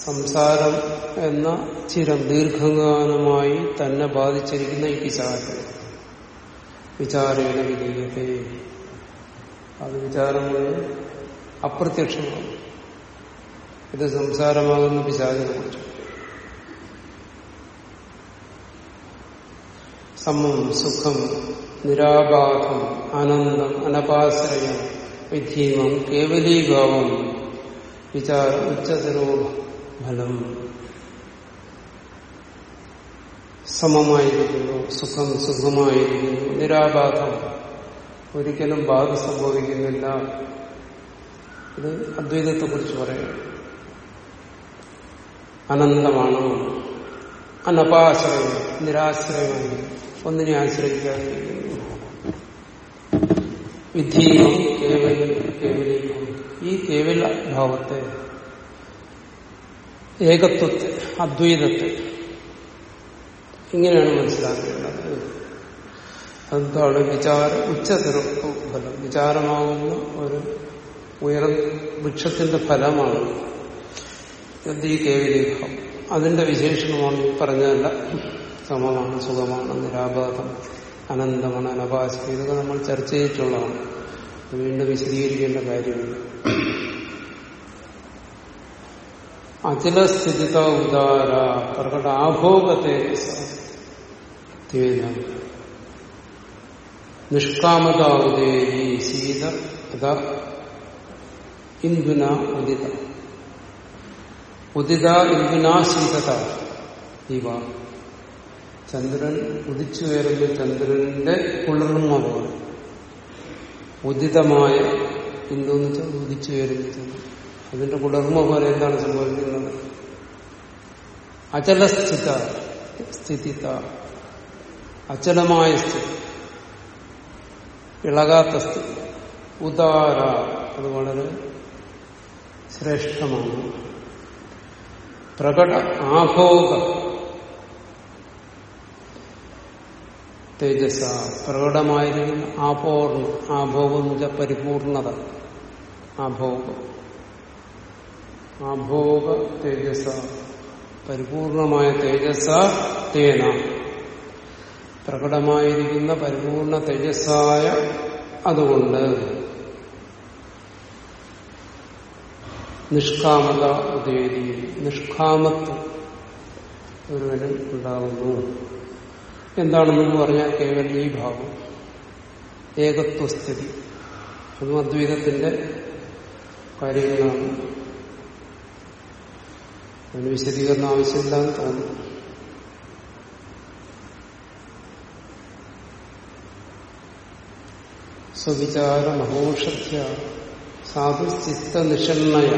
സംസാരം എന്ന ചിരം ദീർഘകാലമായി തന്നെ ബാധിച്ചിരിക്കുന്ന ഈ വിചാരം. വിചാരയുടെ വിധീയത്തെ അത് വിചാരം അപ്രത്യക്ഷമാണ്. ഇത് സംസാരമാകുന്ന കുറിച്ച്. സമം സുഖം നിരാബാധം ആനന്ദം അനപാശ്രയം വിധീമം കേവലീഭാവം വിചാര ഉച്ചതരോ ഫലം സമമായിരിക്കുന്നു സുഖം സുഖമായിരിക്കുന്നു നിരാബാധം ഒരിക്കലും ബാധ സംഭവിക്കുന്നില്ല. ഇത് അദ്വൈതത്തെ കുറിച്ച് പറയാം. അനന്തമാണ്. അനപാശ്രയം നിരാശ്രയമായി ഒന്നിനെ ആശ്രയിക്കാതിരിക്കുന്നു ഈ കേവല ഭാവത്തെ ഏകത്വത്തെ അദ്വൈതത്തെ ഇങ്ങനെയാണ് മനസ്സിലാക്കേണ്ടത്. അതുകൊണ്ടാണ് വിചാര ഉച്ചതിരത്വ ഫലം. വിചാരമാകുന്ന ഒരു ഉയർ വൃക്ഷത്തിന്റെ ഫലമാണ് ഈ കേവലീഭാവം. അതിന്റെ വിശേഷണമാണ് പറഞ്ഞതല്ല. സമമാണ് സുഖമാണ് നിരാബാധം. അനന്തമാണ് അനപാശം ഇതൊക്കെ നമ്മൾ ചർച്ച ചെയ്തിട്ടുള്ളതാണ്. വീണ്ടും വിശദീകരിക്കേണ്ട കാര്യമില്ല അചല സ്ഥിതിത ഉദാര പ്രകട ആഭോഗത്തെ നിഷ്കാമത ശീത സീത ഇന്ദുന ഉദിത. ഉദിത ഇന്ദുന ശീതത ഇവ ചന്ദ്രൻ ഉദിച്ചു കയറുന്ന ചന്ദ്രന്റെ കുളിർമ പോലെ. ഉദിതമായ ഇന്ദുന്ന് വെച്ചാൽ ഉദിച്ചു കയറുന്ന ചന്ദ്രൻ. അതിന്റെ കുളിർമ പോലെ എന്താണ് സംഭവിക്കുന്നത്? അചലസ്ഥിത സ്ഥിതിത. അചലമായ സ്ഥിതി. ഇളകാത്ത സ്ഥിതി. ഉദാര അത് വളരെ ശ്രേഷ്ഠമാണ്. പ്രകട ആഭോഗ തേജസ പ്രകടമായിരിക്കുന്ന ആഭോഗം എന്ന് പരിപൂർണത. ആഭോഗം ആഭോഗ തേജസ പരിപൂർണമായ തേജസ തേന. പ്രകടമായിരിക്കുന്ന പരിപൂർണ തേജസ്സായ അതുകൊണ്ട് നിഷ്കാമത ഉദേരി നിഷ്കാമത്വം ഒരുവനും ഉണ്ടാകുന്നു എന്താണെന്ന് പറഞ്ഞാൽ കേവലം ഈ ഭാവം. ഏകത്വസ്ഥിതി. അതും അദ്വൈതത്തിന്റെ കാര്യങ്ങളാണ്. അതിന് വിശദീകരണം ആവശ്യമില്ലാന്ന് തോന്നുന്നു. സ്വവിചാര മഹോഷധ്യ സാധു ചിത്തനിഷണ്ണയ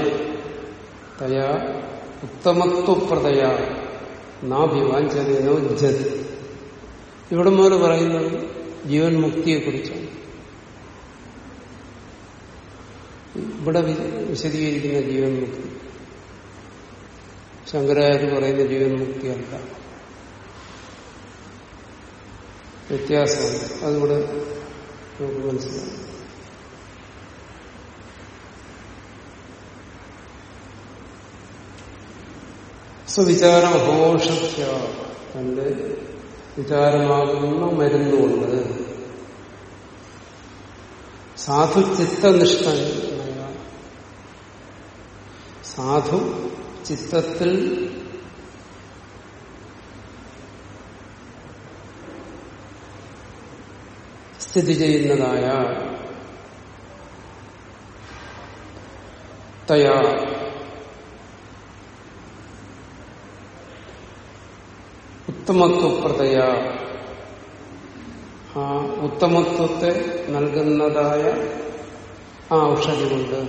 തയാ ഉത്തമത്വപ്രതയാ നാഭിവാഞ്ചനോജ്ജത് ഇവിടെ മുതൽ പറയുന്നത് ജീവൻ മുക്തിയെക്കുറിച്ചാണ്. ഇവിടെ വിശദീകരിക്കുന്ന ജീവൻ മുക്തി. ശങ്കരാചാര്യ പറയുന്ന ജീവൻ മുക്തിയല്ല വ്യത്യാസമാണ് അതിവിടെ നമുക്ക് മനസ്സിലാവും സുവിചാരം ഹോഷ തന്റെ വിചാരമാകുന്ന മരുന്നുകൊണ്ട് സാധു ചിത്തനിഷ്ഠ സാധു ചിത്തത്തിൽ സ്ഥിതി ചെയ്യുന്നതായ തയാ ഉത്തമത്വപ്രതയ ആ ഉത്തമത്വത്തെ നൽകുന്നതായ ആ ഔഷധി കൊണ്ട്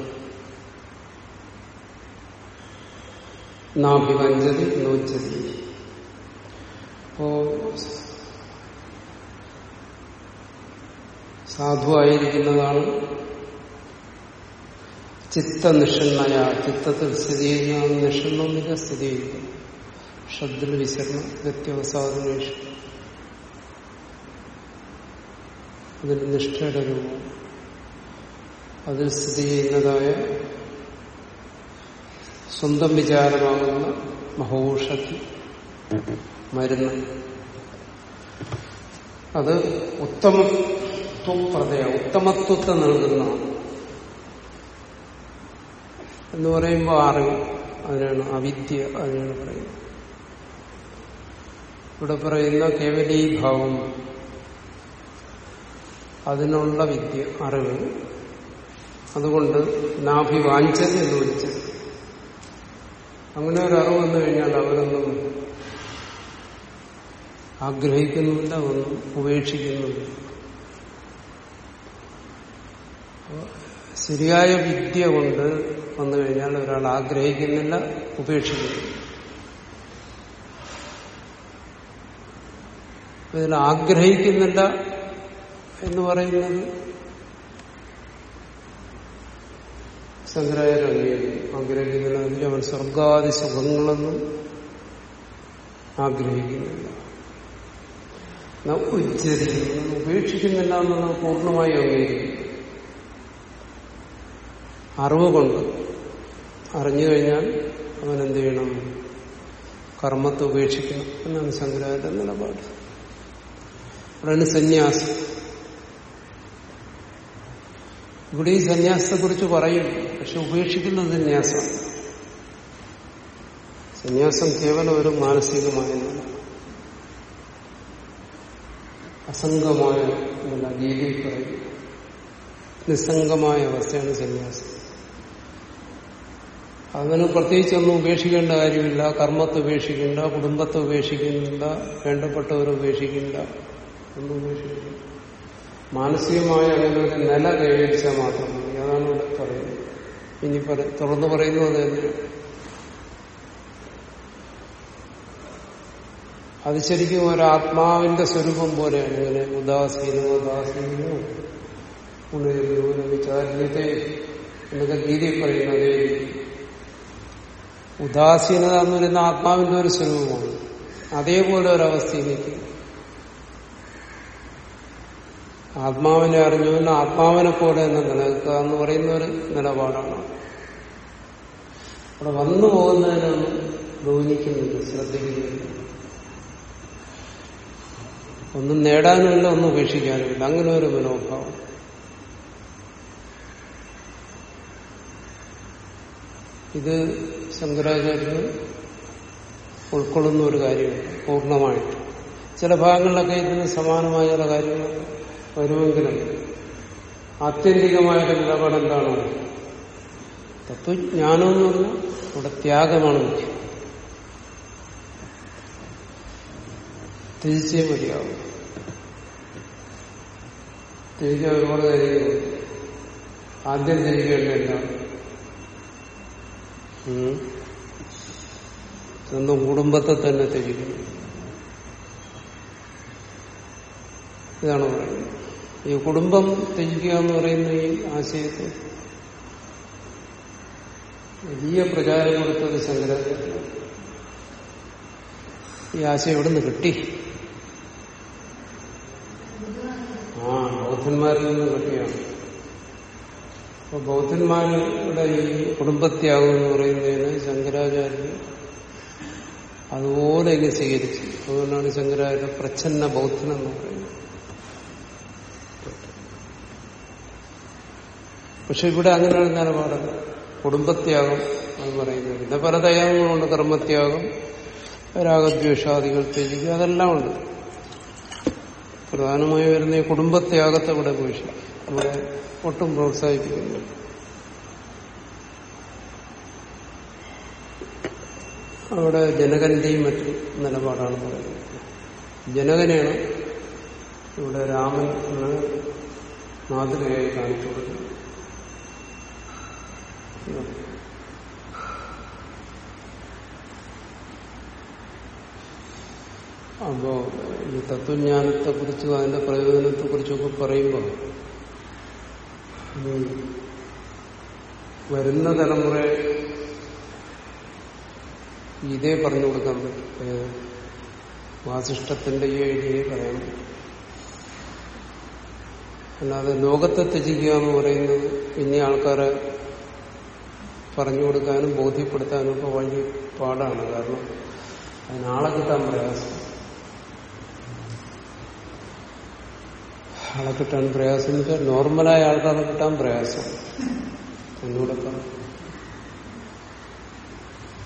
നാഭിവഞ്ചതി നോച്ചതി അപ്പോ സാധുവായിരിക്കുന്നതാണ് ചിത്തനിഷണ്ണയ. ചിത്തത്തിൽ സ്ഥിതി ചെയ്യുന്ന നിഷണ്ണമില്ല സ്ഥിതി ചെയ്യുന്നു. ഷദ്ദിൽ വിസരണം ഗത്യവസാദനേഷ് അതിന് നിഷ്ഠയുടെ രൂപം. അതിൽ സ്ഥിതി ചെയ്യുന്നതായ സ്വന്തം വിചാരമാകുന്ന മഹോഷത്തി മരുന്ന്. അത് ഉത്തമത്വപ്രദയ ഉത്തമത്വത്തെ നൽകുന്ന എന്ന് പറയുമ്പോൾ അറിവ് അതിനാണ് അവിദ്യ അതിനാണ് പറയുന്നത് ഇവിടെ പറയുന്ന കേവലീഭാവം. അതിനുള്ള വിദ്യ അറിവ്. അതുകൊണ്ട് നാഭി വാഞ്ചത് എന്ന് വിളിച്ചത് അങ്ങനെ ഒരു അറിവ് വന്നു കഴിഞ്ഞാൽ അവരൊന്നും ആഗ്രഹിക്കുന്നുമില്ല ഒന്നും ഉപേക്ഷിക്കുന്നുമില്ല. ശരിയായ വിദ്യ കൊണ്ട് വന്നു കഴിഞ്ഞാൽ ഒരാൾ ആഗ്രഹിക്കുന്നില്ല ഉപേക്ഷിക്കുന്നില്ല. ഇതിൽ ആഗ്രഹിക്കുന്നില്ല എന്ന് പറയുന്നത് ശങ്കരാചാര്യ അംഗീകരിക്കും. ആഗ്രഹിക്കുന്നില്ല അവൻ സ്വർഗാദി സുഖങ്ങളൊന്നും ആഗ്രഹിക്കുന്നില്ല. ഉച്ചരിക്കുന്നു ഉപേക്ഷിക്കുന്നില്ല എന്നുള്ളത് പൂർണമായി അംഗീകരിക്കും. അറിവ് കൊണ്ട് അറിഞ്ഞു കഴിഞ്ഞാൽ അവൻ എന്ത് ചെയ്യണം? കർമ്മത്തെ ഉപേക്ഷിക്കണം എന്നാണ് ശങ്കരാചാര്യ നിലപാട്. അവിടെയാണ് സന്യാസം. ഇവിടെ ഈ സന്യാസത്തെ കുറിച്ച് പറയും പക്ഷെ ഉപേക്ഷിക്കുന്നത് സന്യാസം. സന്യാസം കേവലം ഒരു മാനസികമായ അസംഗമായ ഗീതയിൽ പറയും. നിസ്സംഗമായ അവസ്ഥയാണ് സന്യാസം. അതിന് പ്രത്യേകിച്ചൊന്നും ഉപേക്ഷിക്കേണ്ട കാര്യമില്ല. കർമ്മത്തെ ഉപേക്ഷിക്കേണ്ട കുടുംബത്തെ ഉപേക്ഷിക്കുന്നില്ല വേണ്ടപ്പെട്ടവരെ ഉപേക്ഷിക്കില്ല ഉപേക്ഷിക്കില്ല മാനസികമായ അങ്ങനെ ഒരു നില കൈവരിച്ചാൽ മാത്രം മതി. അതാണ് ഇവിടെ പറയുന്നത്. ഇനി തുറന്നു പറയുന്നു തന്നെ. അത് ശരിക്കും ഒരാത്മാവിന്റെ സ്വരൂപം പോലെയാണ് ഇങ്ങനെ ഉദാസീനോ ഉദാസീനോ ഉണരുന്നു വിചാരിതെ എന്നൊക്കെ ഗീതയിൽ പറയുന്ന അതേ ഉദാസീനത എന്ന് പറയുന്ന ആത്മാവിന്റെ ഒരു സ്വരൂപമാണ്. അതേപോലെ ഒരവസ്ഥയിലേക്ക് ആത്മാവിനെ അറിഞ്ഞുകൊണ്ട് ആത്മാവിനെ പോലെ തന്നെ നിലനിൽക്കുക എന്ന് പറയുന്ന ഒരു നിലപാടാണ്. അവിടെ വന്നു പോകുന്നതിനൊന്നും ഗൗനിക്കുന്നില്ല ശ്രദ്ധിക്കുന്നില്ല ഒന്നും നേടാനുമില്ല ഒന്നും ഉപേക്ഷിക്കാനുമില്ല. അങ്ങനെ ഒരു മനോഭാവം. ഇത് ശങ്കരാചാര്യന് ഉൾക്കൊള്ളുന്ന ഒരു കാര്യമാണ് പൂർണമായിട്ട്. ചില ഭാഗങ്ങളിലൊക്കെ ഇതിന് സമാനമായ ചില കാര്യങ്ങൾ വരുമെങ്കിലും ആത്യന്തികമായിട്ട് നിലപാട് എന്താണ്? തത്വജ്ഞാനം എന്ന് പറഞ്ഞാൽ അവിടെ ത്യാഗമാണ് മുഖ്യം തിരിച്ചേ മതിയാവും. ത്യജിക്കാൻ ഒരുപാട് കാര്യങ്ങൾ ആദ്യം തിരിക്കേണ്ട എന്താണ് സ്വന്തം കുടുംബത്തെ തന്നെ തിരിക്കുന്നു ഇതാണ് പറയുന്നത്. ഈ കുടുംബം ത്യജിക്കുക എന്ന് പറയുന്ന ഈ ആശയത്തെ വലിയ പ്രചാരം കൊടുത്തത് ശങ്കരാചാര്യ. ഈ ആശയം എവിടെ നിന്ന് കിട്ടി? ആ ബൗദ്ധന്മാരിൽ നിന്ന് കിട്ടിയാണ്. അപ്പൊ ബൗദ്ധന്മാരുടെ ഈ കുടുംബത്യാഗം എന്ന് പറയുന്നതിന് ശങ്കരാചാര്യ അതുപോലെ ഇങ്ങനെ സ്വീകരിച്ചു. അതുകൊണ്ടാണ് ശങ്കരാചാര്യ പ്രച്ഛന്ന ബൗദ്ധൻ എന്ന് പറയുന്നത്. പക്ഷെ ഇവിടെ അങ്ങനെയാണ് ഞാൻ പറയുന്നത്? കുടുംബത്യാഗം എന്ന് പറയുന്നത്. പിന്നെ പല ത്യാഗങ്ങളുണ്ട് കർമ്മത്യാഗം രാഗദ്വേഷാദികൾ ത്യജിക്കുക അതെല്ലാം ഉണ്ട്. പ്രധാനമായി വരുന്ന ഈ കുടുംബത്യാഗത്തെ ഇവിടെ പോയി ഇവിടെ ഒട്ടും പ്രോത്സാഹിപ്പിക്കുന്നു അവിടെ ജനകന്റെയും മറ്റും നിലപാടാണ് പറയുന്നത്. ജനകനെയാണ് ഇവിടെ രാമൻ മാതൃകയായി കാണിച്ചു കൊടുക്കുന്നത് അപ്പോ ഈ തത്വജ്ഞാനത്തെ കുറിച്ചും അതിന്റെ പ്രയോജനത്തെ കുറിച്ചൊക്കെ പറയുമ്പോൾ ഈ വരുന്ന തലമുറ ഇതേ പറഞ്ഞു കൊടുക്കാൻ പറ്റും. വാസിഷ്ടത്തിന്റെയോ ഇതേ പറയാൻ പറ്റും അല്ലാതെ ലോകത്തെ ത്യജിക്കുക എന്ന് പറയുന്നത് ഇനി ആൾക്കാരെ പറഞ്ഞു കൊടുക്കാനും ബോധ്യപ്പെടുത്താനും ഒക്കെ വലിയ പാടാണ്. കാരണം അതിനാളെ കിട്ടാൻ പ്രയാസം. ആളെ കിട്ടാൻ പ്രയാസം വെച്ചാൽ നോർമലായ ആൾക്കാരെ കിട്ടാൻ പ്രയാസം. പറഞ്ഞു.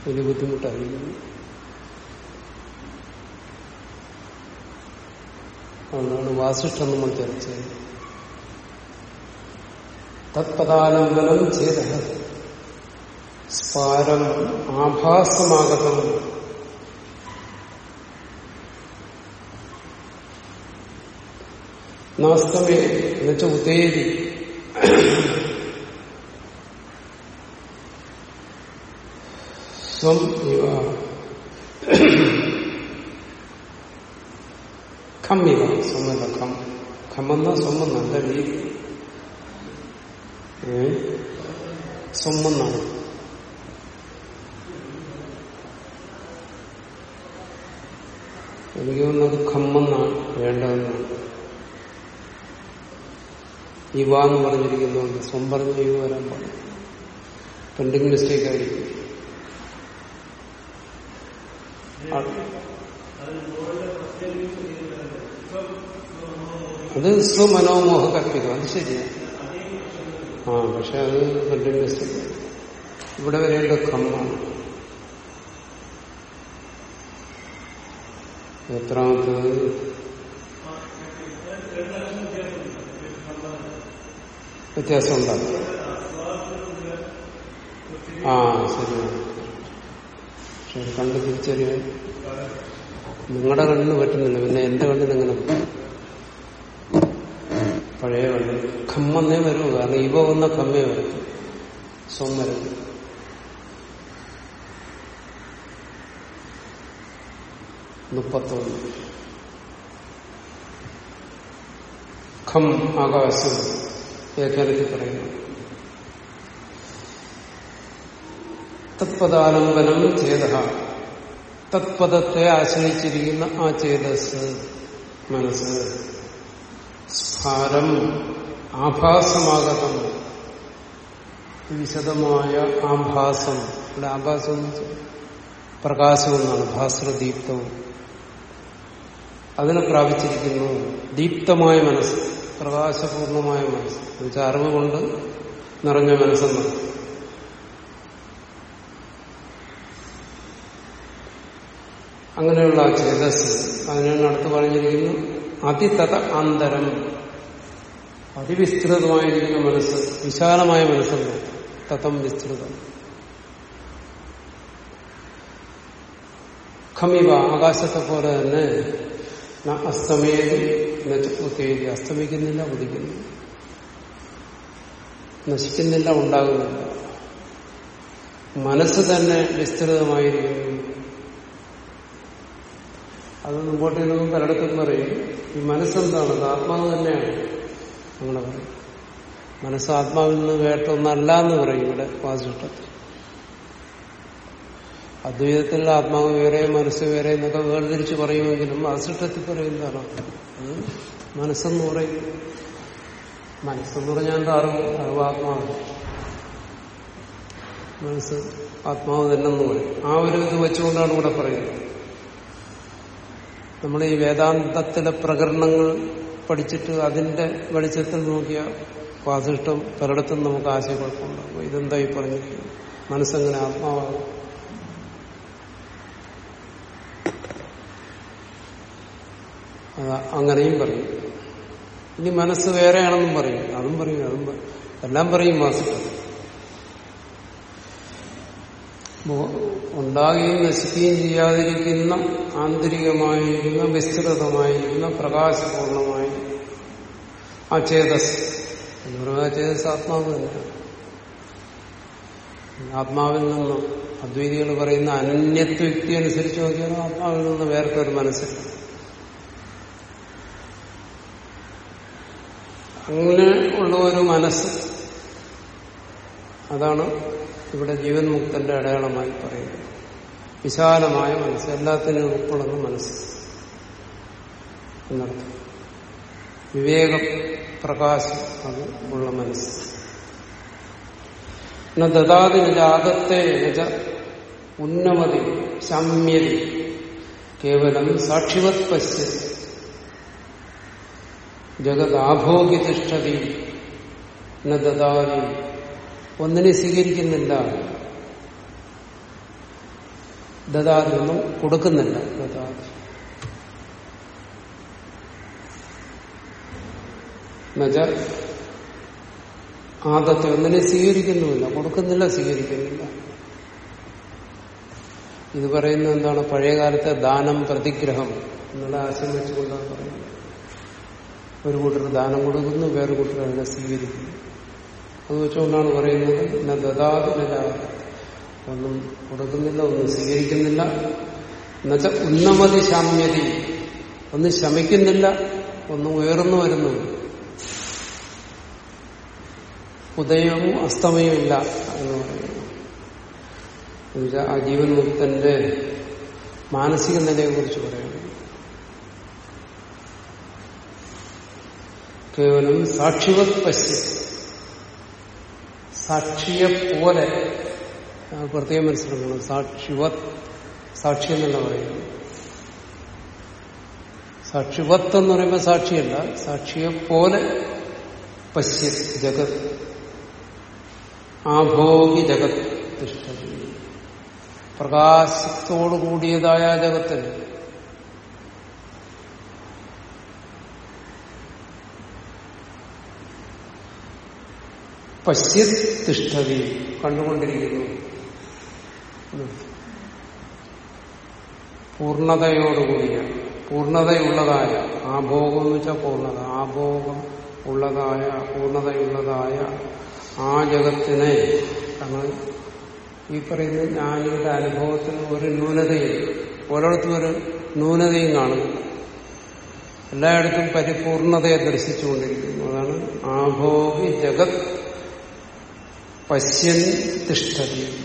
വലിയ ബുദ്ധിമുട്ടായിരിക്കും. അതുകൊണ്ടാണ് വാസിഷ്ഠം നമ്മൾ ചർച്ച ചെയ്യുന്നത് തത്പദാനന്ദനം ചെയ്ത സ്പാരം ആഭാസമാകതം നാസ്തമേ എന്നുവെച്ച ഉത്തേരി സ്വം ഇവ. ഖം ഇവ സ്വമല്ല ഖം. ഖമെന്ന സ്വമെന്ന നല്ല രീതി ഏ സ്വമെന്നാണ് എനിക്ക് തോന്നുന്നത് ഖമ്മെന്നാണ് വേണ്ടതെന്നാണ് ഇവ എന്ന് പറഞ്ഞിരിക്കുന്നതുകൊണ്ട് സ്വം പറഞ്ഞ ഈ വരാൻ പാടില്ല. പ്രിന്റിംഗ് മിസ്റ്റേക്ക് ആയിരിക്കും. അത് സ്വമനോമോഹ കൽപ്പിക്കും അത് ശരിയാണ് ആ പക്ഷെ അത് പ്രിന്റിംഗ് മിസ്റ്റേക്ക് ഇവിടെ വരേണ്ട ഖമ്മാണ്. എത്രാമത്തത് വ്യത്യാസമുണ്ടാകും ആ ശരിയാണ് കണ്ട് തിരിച്ചറിയാൻ നിങ്ങളുടെ കണ്ണിന് പറ്റുന്നില്ല. പിന്നെ എന്റെ കണ്ണിന് എങ്ങനെ പഴയ കണ്ണ്. ഖമ്മെന്നേ വരൂ കാരണം ഇവ വന്ന കമ്മേ വരും സ്വം വരും മുപ്പത്തൊന്ന്. ഖം ആകാശം വ്യാഖ്യാനത്തിൽ പറയുന്നു. തത്പദാലംബനം ചേത തത്പദത്തെ ആശ്രയിച്ചിരിക്കുന്ന ആ ചേതസ് മനസ്സ് സ്ഫാരം ആഭാസമാകതം വിശദമായ ആഭാസം. ഇവിടെ ആഭാസം പ്രകാശമെന്നാണ് ഭാസ്രദീപ്തവും. അതിനെ പ്രാപിച്ചിരിക്കുന്നു. ദീപ്തമായ മനസ്സ് പ്രകാശപൂർണമായ മനസ്സ്. എന്നുവെച്ചാൽ അറിവ് കൊണ്ട് നിറഞ്ഞ മനസ്സെന്ന്. അങ്ങനെയുള്ള ചേതസ് അതിനാണ് അടുത്ത് പറഞ്ഞിരിക്കുന്നു. അതിതത അന്തരം. അതിവിസ്തൃതമായിരിക്കുന്ന മനസ്സ് വിശാലമായ മനസ്സല്ല തതം വിസ്തൃതം. ഖമിവ ആകാശത്തെ പോലെ തന്നെ അസ്തമേതി ഉത്തേരി അസ്തമിക്കുന്നില്ല ഉദിക്കുന്നു നശിക്കുന്നില്ല ഉണ്ടാകുന്നില്ല. മനസ്സ് തന്നെ വിസ്തൃതമായിരിക്കുന്നു. അത് മുമ്പോട്ട് ചെല്ലുമ്പോൾ പലയിടത്തും പറയും. ഈ മനസ്സെന്താണ്? അത് ആത്മാവ് തന്നെയാണ്. നമ്മളെ പറയും. മനസ്സ് ആത്മാവിൽ നിന്ന് വേട്ടൊന്നല്ല എന്ന് പറയും ഇവിടെ വാസിഷ്ടത്തിൽ അദ്വൈതത്തിൽ ആത്മാവ് വേറെ മനസ്സ് വേറെ എന്നൊക്കെ വേർതിരിച്ച് പറയുമെങ്കിലും വാസിഷ്ടത്തിൽ പറയുന്നതാണ്. മനസ്സെന്ന് പറയും. മനസ്സെന്ന് പറഞ്ഞാൽ എന്താ അറിവ്? അറിവ് ആത്മാവ് മനസ്സ് ആത്മാവ് തന്നെന്ന് പറയും. ആ ഒരു ഇത് വെച്ചുകൊണ്ടാണ് ഇവിടെ പറയുന്നത്. നമ്മൾ ഈ വേദാന്തത്തിലെ പ്രകരണങ്ങൾ പഠിച്ചിട്ട് അതിന്റെ വെളിച്ചത്തിൽ നോക്കിയ വാസിഷ്ടം പലയിടത്തും നമുക്ക് ആശയക്കുഴപ്പമുണ്ടാകും ഇതെന്തായി പറഞ്ഞിരിക്കുന്നത്? മനസ്സെങ്ങനെ ആത്മാവാകും അതാ അങ്ങനെയും പറയും. ഇനി മനസ്സ് വേറെയാണെന്നും പറയും. അതും പറയും അതും എല്ലാം പറയും മാസ്റ്റർ. ഉണ്ടാകുകയും നശിക്കുകയും ചെയ്യാതിരിക്കുന്ന ആന്തരികമായിരിക്കുന്ന വിസ്തൃതമായിരിക്കുന്ന പ്രകാശപൂർണമായി ആ ചേതസ് എന്ന് പറയുന്നത് ചേതസ് ആത്മാവ് തന്നെയാണ് ആത്മാവിൽ നിന്ന് അദ്വൈതികൾ പറയുന്ന അനന്യത്വ വ്യക്തി അനുസരിച്ച് നോക്കിയാൽ ആത്മാവിൽ നിന്ന് വേറെ ഒരു മനസ്സില്ല. അങ്ങനെ ഉള്ള ഒരു മനസ്സ്. അതാണ് ഇവിടെ ജീവൻ മുക്തന്റെ അടയാളമായി പറയുന്നത്. വിശാലമായ മനസ്സ് എല്ലാത്തിനും ഉൾക്കൊള്ളുന്ന മനസ്സ് എന്നർത്ഥം. വിവേക പ്രകാശം അത് ഉള്ള മനസ്സ്. ദദാതി ജാതത്തെ നിജ ഉന്നമതി ശമ്യതി കേവലം സാക്ഷിവത് ജഗദാഭോഗി തിഷ്ഠതി ന ദദാതി ഒന്നിനെ സ്വീകരിക്കുന്നില്ല. ദദാതൊന്നും കൊടുക്കുന്നില്ല. ദദാതി എന്നുവെച്ച ആദത്തെ ഒന്നിനെ സ്വീകരിക്കുന്നുമില്ല. കൊടുക്കുന്നില്ല സ്വീകരിക്കുന്നില്ല. ഇത് പറയുന്നത് എന്താണ്? പഴയകാലത്തെ ദാനം പ്രതിഗ്രഹം എന്നുള്ള ആശയം വെച്ചുകൊണ്ടാണ് പറയുന്നത്. ഒരു കൂട്ടർ ദാനം കൊടുക്കുന്നു വേറെ കൂട്ടർ അതിനെ സ്വീകരിക്കുന്നു. അത് വെച്ചുകൊണ്ടാണ് പറയുന്നത് പിന്നെ ദദാതിനല്ല ഒന്നും കൊടുക്കുന്നില്ല ഒന്നും സ്വീകരിക്കുന്നില്ല. എന്നുവെച്ചാൽ ഉന്നമതി ശാമ്യതി. ഒന്നും ശമിക്കുന്നില്ല ഒന്നും ഉയർന്നു വരുന്നു ഉദയവും അസ്തമയവും ഇല്ല എന്ന് പറയുന്നു. എന്നുവെച്ചാൽ ആ ജീവൻ മുക്തന്റെ മാനസിക നിലയെ കുറിച്ച് പറയുന്നു. കേവലം സാക്ഷിവത് പശ്യ സാക്ഷിയെ പോലെ. പ്രത്യേകം മനസ്സിലാക്കണം. സാക്ഷിവത് സാക്ഷി എന്നല്ല പറയുന്നത്. സാക്ഷിവത്ത് എന്ന് പറയുമ്പോൾ സാക്ഷിയല്ല. സാക്ഷിയെ പോലെ പശ്യ ജഗത്. ആഭോഗി ജഗത്. പ്രകാശത്തോടു കൂടിയതായ ജഗത്തിന് പശ്യത് തിഷ്ഠതി കണ്ടുകൊണ്ടിരിക്കുന്നു. പൂർണതയോടുകൂടിയ പൂർണതയുള്ളതായ ആഭോഗം എന്ന് വെച്ചാൽ പൂർണത ആഭോഗം ഉള്ളതായ പൂർണതയുള്ളതായ ആ ജഗത്തിനെ തങ്ങൾ ഈ പറയുന്ന ജ്ഞാനിയുടെ അനുഭവത്തിൽ ഒരു ന്യൂനതയും ഓരോരുത്തരും ഒരു ന്യൂനതയും കാണുന്നു. എല്ലായിടത്തും പരിപൂർണതയെ ദർശിച്ചുകൊണ്ടിരിക്കുന്നു. അതാണ് ആഭോഗി ജഗത്. പശ്യൻ തിഷ്ഠതി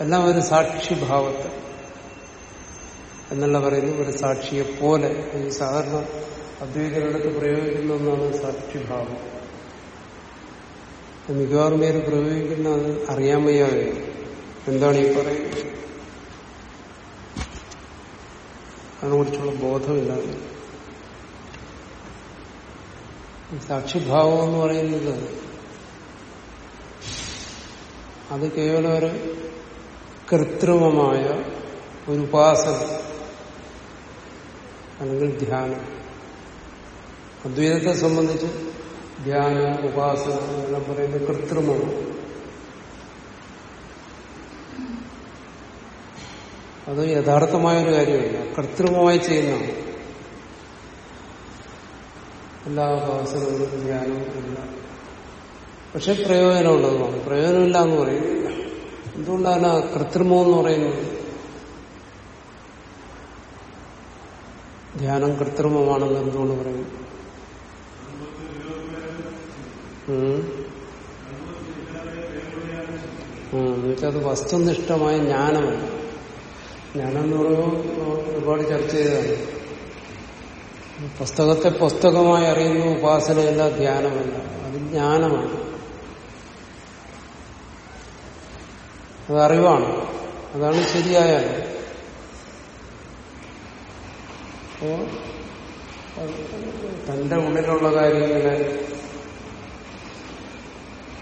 എല്ലാം ഒരു സാക്ഷിഭാവത്ത്. എന്നുള്ള പറയുന്നു ഒരു സാക്ഷിയെ പോലെ ഈ സാധാരണ അദ്വൈതരുടെ പ്രയോഗിക്കുന്ന ഒന്നാണ് സാക്ഷിഭാവം. മിക്കവാറും പേര് പ്രയോഗിക്കുന്ന അത് അറിയാൻ വയ്യാതെ എന്താണ് ഈ പറയുന്നത്? അതിനെക്കുറിച്ചുള്ള ബോധമില്ലാതെ. സാക്ഷിഭാവം എന്ന് പറയുന്നത് അത് കേവലം ഒരു കൃത്രിമമായ ഒരു ഉപാസന അല്ലെങ്കിൽ ധ്യാനം. അദ്വൈതത്തെ സംബന്ധിച്ച് ധ്യാനം ഉപാസന എന്നെല്ലാം പറയുന്നത് കൃത്രിമമാണ്. അത് യഥാർത്ഥമായൊരു കാര്യമല്ല. കൃത്രിമമായി ചെയ്യുന്ന എല്ലാ ഉപാസനകളും ധ്യാനവും എല്ലാം. പക്ഷെ പ്രയോജനമുള്ളതുമാണ്. പ്രയോജനമില്ല എന്ന് പറയുന്നില്ല എന്തുകൊണ്ടാണ് കൃത്രിമം എന്ന് പറയുന്നത്? ധ്യാനം കൃത്രിമമാണെന്ന് എന്തുകൊണ്ട് പറയും? എന്നുവെച്ചാൽ വസ്തുനിഷ്ഠമായ ജ്ഞാനമാണ് ജ്ഞാനം എന്ന് പറയുമ്പോൾ ഒരുപാട് ചർച്ച ചെയ്തതാണ്. പുസ്തകത്തെ പുസ്തകമായി അറിയുന്ന ഉപാസനയല്ല ധ്യാനമല്ല. അത് ജ്ഞാനമാണ്. അത് അറിവാണ്. അതാണ് ശരിയായ തന്റെ ഉള്ളിലുള്ള കാര്യങ്ങളെ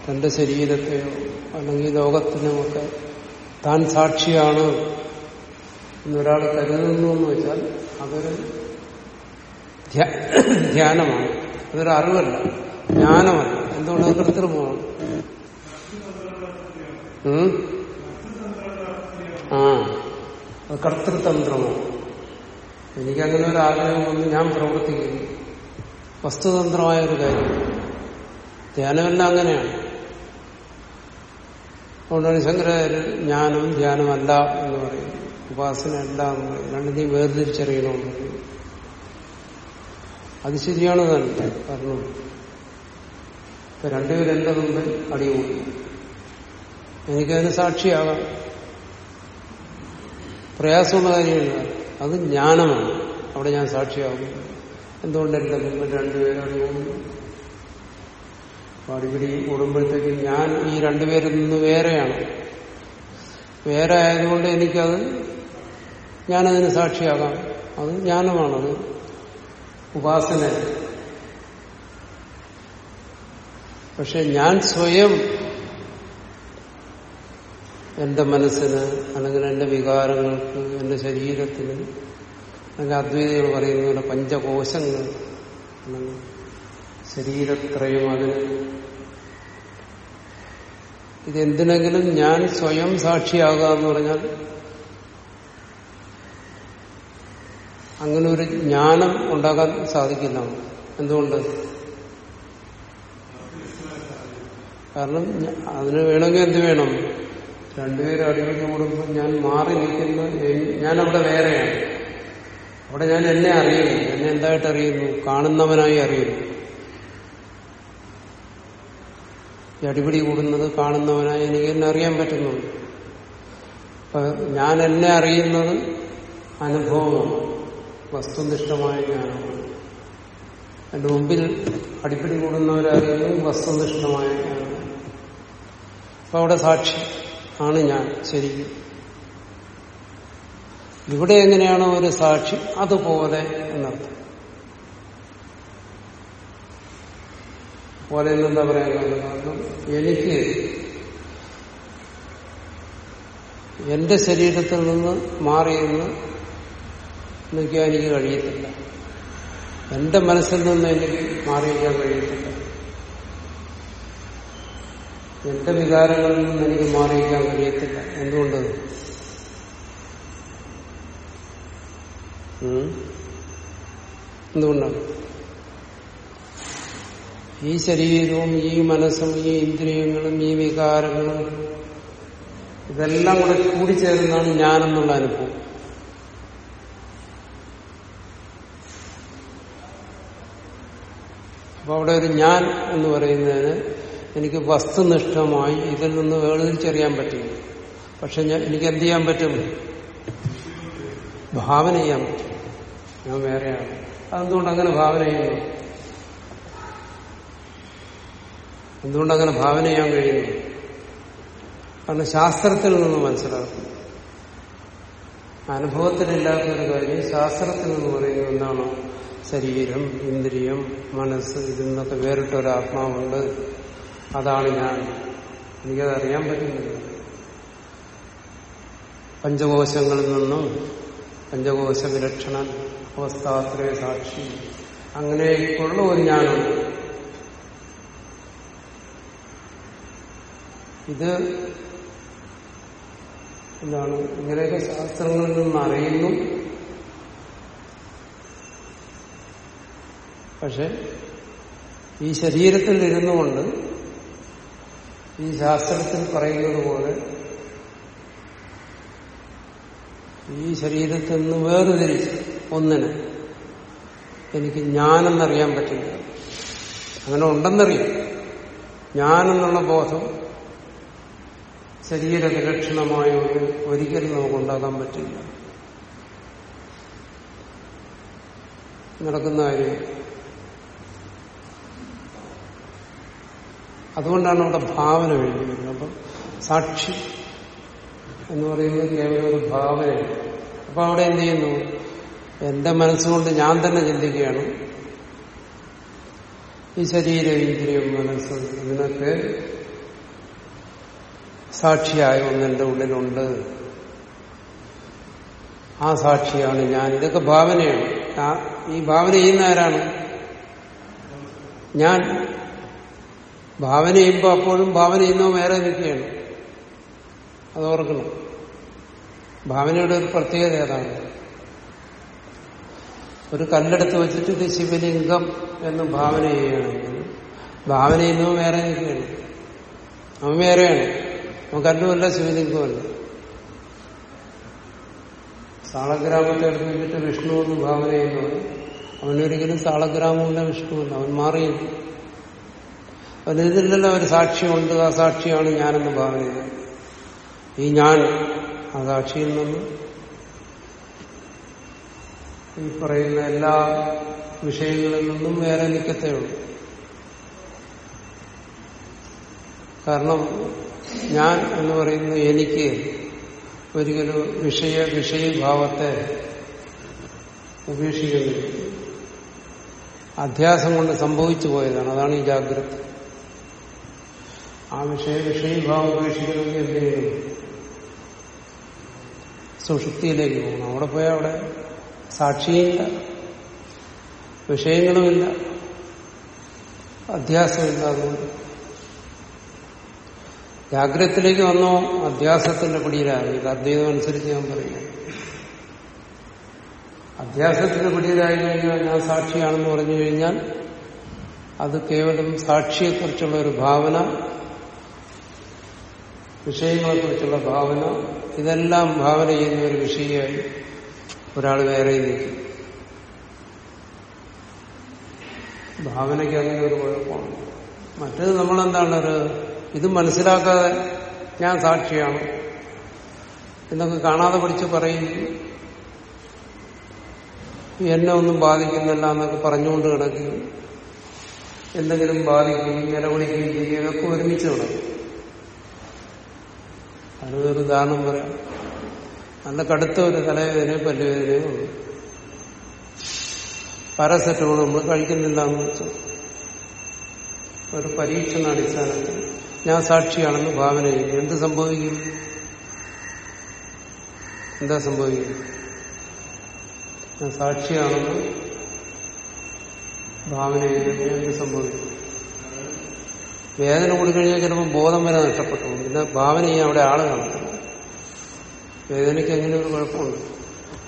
തന്റെ ശരീരത്തെയോ അല്ലെങ്കിൽ ലോകത്തിനുമൊക്കെ താൻ സാക്ഷിയാണ് എന്നൊരാൾ കരുതുന്നു എന്ന് വെച്ചാൽ അതൊരു ധ്യാനമാണ്. അതൊരു അറിവല്ല. ജ്ഞാനമല്ല. എന്തുകൊണ്ട് കൃത്രിമമാണ്? ആ. അത് കർത്തൃതന്ത്രമാണ് എനിക്കങ്ങനെ ഒരു ആഗ്രഹം വന്ന് ഞാൻ പ്രവർത്തിക്കുന്നു. വസ്തുതന്ത്രമായ ഒരു കാര്യം. ധ്യാനമെല്ലാം അങ്ങനെയാണ്. അതുകൊണ്ടാണ് ശങ്കരാചാര്യ ജ്ഞാനം ധ്യാനമല്ല എന്ന് പറയും. ഉപാസന അല്ല എന്ന് പറയും രണ്ടിനെയും വേർതിരിച്ചറിയണമെന്ന് പറയും. അത് ശരിയാണ് തന്നെ കാരണം ഇപ്പൊ രണ്ടുപേരെന്തെന്ന് മുമ്പിൽ എനിക്കതിന് സാക്ഷിയാകാം. പ്രയാസമുള്ള കാര്യമില്ല അത് ജ്ഞാനമാണ്. അവിടെ ഞാൻ സാക്ഷിയാകും എന്തുകൊണ്ട് എന്റെ മുമ്പിൽ രണ്ടുപേരും പാടിപിടി കൂടുമ്പോഴത്തേക്ക് ഞാൻ ഈ രണ്ടുപേരിൽ നിന്ന് വേറെയാണ്. വേറെ ആയതുകൊണ്ട് എനിക്കത് ഞാനതിന് സാക്ഷിയാകാം. അത് ജ്ഞാനമാണത് ഉപാസന പക്ഷെ ഞാൻ സ്വയം എന്റെ മനസ്സിന് അല്ലെങ്കിൽ എന്റെ വികാരങ്ങൾക്ക് എന്റെ ശരീരത്തിന് അല്ലെങ്കിൽ അദ്വൈതികൾ പറയുന്ന പോലെ പഞ്ചകോശങ്ങൾ ശരീരത്രയം അതിന്. ഇതെന്തിനെങ്കിലും ഞാൻ സ്വയം സാക്ഷിയാകുക എന്ന് പറഞ്ഞാൽ അങ്ങനെ ഒരു ജ്ഞാനം ഉണ്ടാകാൻ സാധിക്കില്ല. എന്തുകൊണ്ട്? കാരണം അതിന് വേണമെങ്കിൽ എന്ത് വേണം? രണ്ടുപേരും അടിപൊളി കൂടുമ്പോൾ ഞാൻ മാറി നിൽക്കുന്ന ഞാൻ അവിടെ വേറെയാണ്. അവിടെ ഞാൻ എന്നെ അറിയുന്നു. എന്നെ എന്തായിട്ട് അറിയുന്നു? കാണുന്നവനായി അറിയുന്നു. ഈ അടിപിടി കൂടുന്നത് കാണുന്നവനായി എനിക്ക് എന്നെ അറിയാൻ പറ്റുന്നുണ്ട്. അപ്പൊ ഞാൻ എന്നെ അറിയുന്നത് അനുഭവമാണ് വസ്തുനിഷ്ഠമായ ജ്ഞാനമാണ് എന്റെ മുമ്പിൽ അടിപിടി കൂടുന്നവരറിയുന്നത് വസ്തുനിഷ്ഠമായ ജ്ഞാനമാണ് അപ്പൊ അവിടെ സാക്ഷി ആണ് ഞാൻ ശരിക്കും. ഇവിടെ എങ്ങനെയാണോ ഒരു സാക്ഷി അതുപോലെ എന്നർത്ഥം. പോലെ എന്താ പറയാൻ എനിക്ക് എന്റെ ശരീരത്തിൽ നിന്ന് മാറിയെന്ന് നിൽക്കാൻ എനിക്ക് കഴിയത്തില്ല. എന്റെ മനസ്സിൽ നിന്ന് എനിക്ക് മാറിയിരിക്കാൻ കഴിയത്തില്ല. എന്റെ വികാരങ്ങളിൽ നിന്ന് എനിക്ക് മാറിയിക്കാൻ കഴിയത്തില്ല. എന്തുകൊണ്ട്? എന്തുകൊണ്ടാണ്? ഈ ശരീരവും ഈ മനസ്സും ഈ ഇന്ദ്രിയങ്ങളും ഈ വികാരങ്ങളും ഇതെല്ലാം കൂടെ കൂടിച്ചേരുന്നതാണ് ഞാനെന്നുള്ള അനുഭവം. അപ്പൊ അവിടെ ഒരു ഞാൻ എന്ന് പറയുന്നതിന് എനിക്ക് വസ്തുനിഷ്ഠമായി ഇതിൽ നിന്ന് വേർതിരിച്ചറിയാൻ പറ്റില്ല. പക്ഷെ ഞാൻ എനിക്ക് എന്ത് ചെയ്യാൻ പറ്റും? ഭാവന ചെയ്യാൻ പറ്റും. ഞാൻ വേറെയാണ്. അതെന്തുകൊണ്ട് അങ്ങനെ ഭാവന ചെയ്യുന്നു? എന്തുകൊണ്ട് അങ്ങനെ ഭാവന ചെയ്യാൻ കഴിയുന്നു? കാരണം ശാസ്ത്രത്തിൽ നിന്ന് മനസ്സിലാക്കുന്നു. അനുഭവത്തിലില്ലാത്ത ഒരു കാര്യം ശാസ്ത്രത്തിൽ നിന്ന് പറയുന്നത് എന്താണോ? ശരീരം ഇന്ദ്രിയം മനസ്സ് ഇതിൽ നിന്നൊക്കെ വേറിട്ടൊരാത്മാവുണ്ട്. അതാണ് ഞാൻ. എനിക്കത് അറിയാൻ പറ്റുന്നില്ല. പഞ്ചകോശങ്ങളിൽ നിന്നും പഞ്ചകോശ വിലക്ഷണൻ അവസ്ഥാത്രേ സാക്ഷി അങ്ങനെയൊക്കെയുള്ള ഒരു ഞാനും. ഇത് എന്താണ്? ഇങ്ങനെയൊക്കെ ശാസ്ത്രങ്ങളിൽ നിന്ന് അറിയുന്നു. പക്ഷെ ഈ ശരീരത്തിൽ ഇരുന്നുകൊണ്ട് ഈ ശാസ്ത്രത്തിൽ പറയുന്നത് പോലെ ഈ ശരീരത്തിൽ നിന്ന് വേർതിരിച്ച് ഒന്നിന് എനിക്ക് ഞാനെന്നറിയാൻ പറ്റില്ല. അങ്ങനെ ഉണ്ടെന്നറിയാം. ഞാനെന്നുള്ള ബോധം ശരീര വിലക്ഷണമായ ഒരു ഒരിക്കലും നമുക്ക് പറ്റില്ല. നടക്കുന്ന കാര്യം അതുകൊണ്ടാണ് അവിടെ ഭാവന എഴുതിയിരുന്നത് അപ്പം സാക്ഷി എന്ന് പറയുന്നത് കേവലം ഒരു ഭാവനയാണ്. അപ്പൊ അവിടെ എന്ത് ചെയ്യുന്നു? എന്റെ മനസ്സുകൊണ്ട് ഞാൻ തന്നെ ചിന്തിക്കുകയാണ്. ഈ ശരീരം ഇന്ദ്രിയം മനസ്സ് ഇതിനൊക്കെ സാക്ഷിയായ ഒന്നെന്റെ ഉള്ളിലുണ്ട്. ആ സാക്ഷിയാണ് ഞാൻ. ഇതൊക്കെ ഭാവനയാണ്. ഈ ഭാവന ചെയ്യുന്ന ആരാണ് ഞാൻ. ഭാവന ചെയ്യുമ്പോൾ അപ്പോഴും ഭാവന ചെയ്യുന്നവ വേറെ നിൽക്കുകയാണ്. അത് ഓർക്കണം. ഭാവനയുടെ ഒരു പ്രത്യേകത ഏതാണ്? ഒരു കല്ലെടുത്ത് വെച്ചിട്ട് ഇത് ശിവലിംഗം എന്ന് ഭാവന ചെയ്യുകയാണെങ്കിൽ ഭാവന ചെയ്യുന്നവ വേറെ നിൽക്കുകയാണ്. അവൻ വേറെയാണ്. അവൻ കല്ലുമല്ല ശിവലിംഗമല്ല. സാളഗ്രാമത്തെ എടുത്ത് വെച്ചിട്ട് വിഷ്ണു എന്ന് ഭാവന ചെയ്യുന്നവൻ അവനൊരിക്കലും സാളഗ്രാമമല്ല വിഷ്ണുവല്ല. അവൻ മാറിയില്ല അവനിതില്ലല്ലോ ഒരു സാക്ഷിയുണ്ട് ആ സാക്ഷിയാണ് ഞാനെന്ന് ഭാവന ചെയ്തത് ഈ ഞാൻ ആ സാക്ഷിയിൽ നിന്ന് ഈ പറയുന്ന എല്ലാ വിഷയങ്ങളിൽ നിന്നും വേറെ നിൽക്കത്തേ ഉള്ളൂ. കാരണം ഞാൻ എന്ന് പറയുന്ന എനിക്ക് ഒരിക്കലും വിഷയ വിഷയഭാവത്തെ ഉപേക്ഷിക്കുന്നില്ല. അധ്യാസം കൊണ്ട് സംഭവിച്ചു പോയതാണ്. അതാണ് ഈ ജാഗ്രത. ആ വിഷയ വിഷയഭാവം ഉപേക്ഷിക്കണമെങ്കിൽ എന്ത് ചെയ്യണം സുഷുപ്തിയിലേക്ക് പോകണം അവിടെ പോയാൽ അവിടെ സാക്ഷിയില്ല വിഷയങ്ങളുമില്ല അധ്യാസമില്ല അതുകൊണ്ട്. ജാഗ്രതത്തിലേക്ക് വന്നോ അധ്യാസത്തിന്റെ പിടിയിലായി. ഇത് അദ്വൈതം അനുസരിച്ച് ഞാൻ പറയുന്നു. അധ്യാസത്തിന്റെ പിടിയിലായി കഴിഞ്ഞാൽ ഞാൻ സാക്ഷിയാണെന്ന് പറഞ്ഞു കഴിഞ്ഞാൽ അത് കേവലം സാക്ഷിയെക്കുറിച്ചുള്ള ഒരു ഭാവന വിഷയങ്ങളെക്കുറിച്ചുള്ള ഭാവന ഇതെല്ലാം ഭാവന ചെയ്യുന്ന ഒരു വിഷയമായി ഒരാൾ വേറെ നിൽക്കും. ഭാവനയ്ക്ക് അങ്ങനെ ഒരു കുഴപ്പമാണ്. മറ്റേത് നമ്മളെന്താണ് ഒരു ഇത് മനസ്സിലാക്കാതെ ഞാൻ സാക്ഷിയാണ് എന്നൊക്കെ കാണാതെ പഠിച്ച് പറയും. എന്നെ ഒന്നും ബാധിക്കുന്നില്ല എന്നൊക്കെ പറഞ്ഞുകൊണ്ട് കിടക്കുകയും എന്തെങ്കിലും ബാധിക്കുകയും നിലവിളിക്കുകയും ചെയ്യുകയും ഒക്കെ ഒരുമിച്ച് കിടക്കും അതിനൊരു ഉദാഹരണം പറയാം. നല്ല കടുത്ത ഒരു തലവേദനയോ പല്ലുവേദനയോ പാരസെറ്റമോൾ നമ്മൾ കഴിക്കുന്നില്ല എന്ന് വെച്ചു. ഒരു പരീക്ഷണ അടിസ്ഥാനത്തിൽ ഞാൻ സാക്ഷിയാണെന്ന് ഭാവന ചെയ്യും എന്ത് സംഭവിക്കും? എന്താ സംഭവിക്കും? ഞാൻ സാക്ഷിയാണെന്ന് ഭാവന ചെയ്യുന്നു. എന്ത് സംഭവിക്കും? വേദന കൂടിക്കഴിഞ്ഞാൽ ചിലപ്പോൾ ബോധം വരെ നഷ്ടപ്പെട്ടു. പിന്നെ ഭാവന ചെയ്യാൻ അവിടെ ആൾ കാണത്തില്ല. വേദനയ്ക്ക് അങ്ങനെ ഒരു കുഴപ്പമുണ്ട്.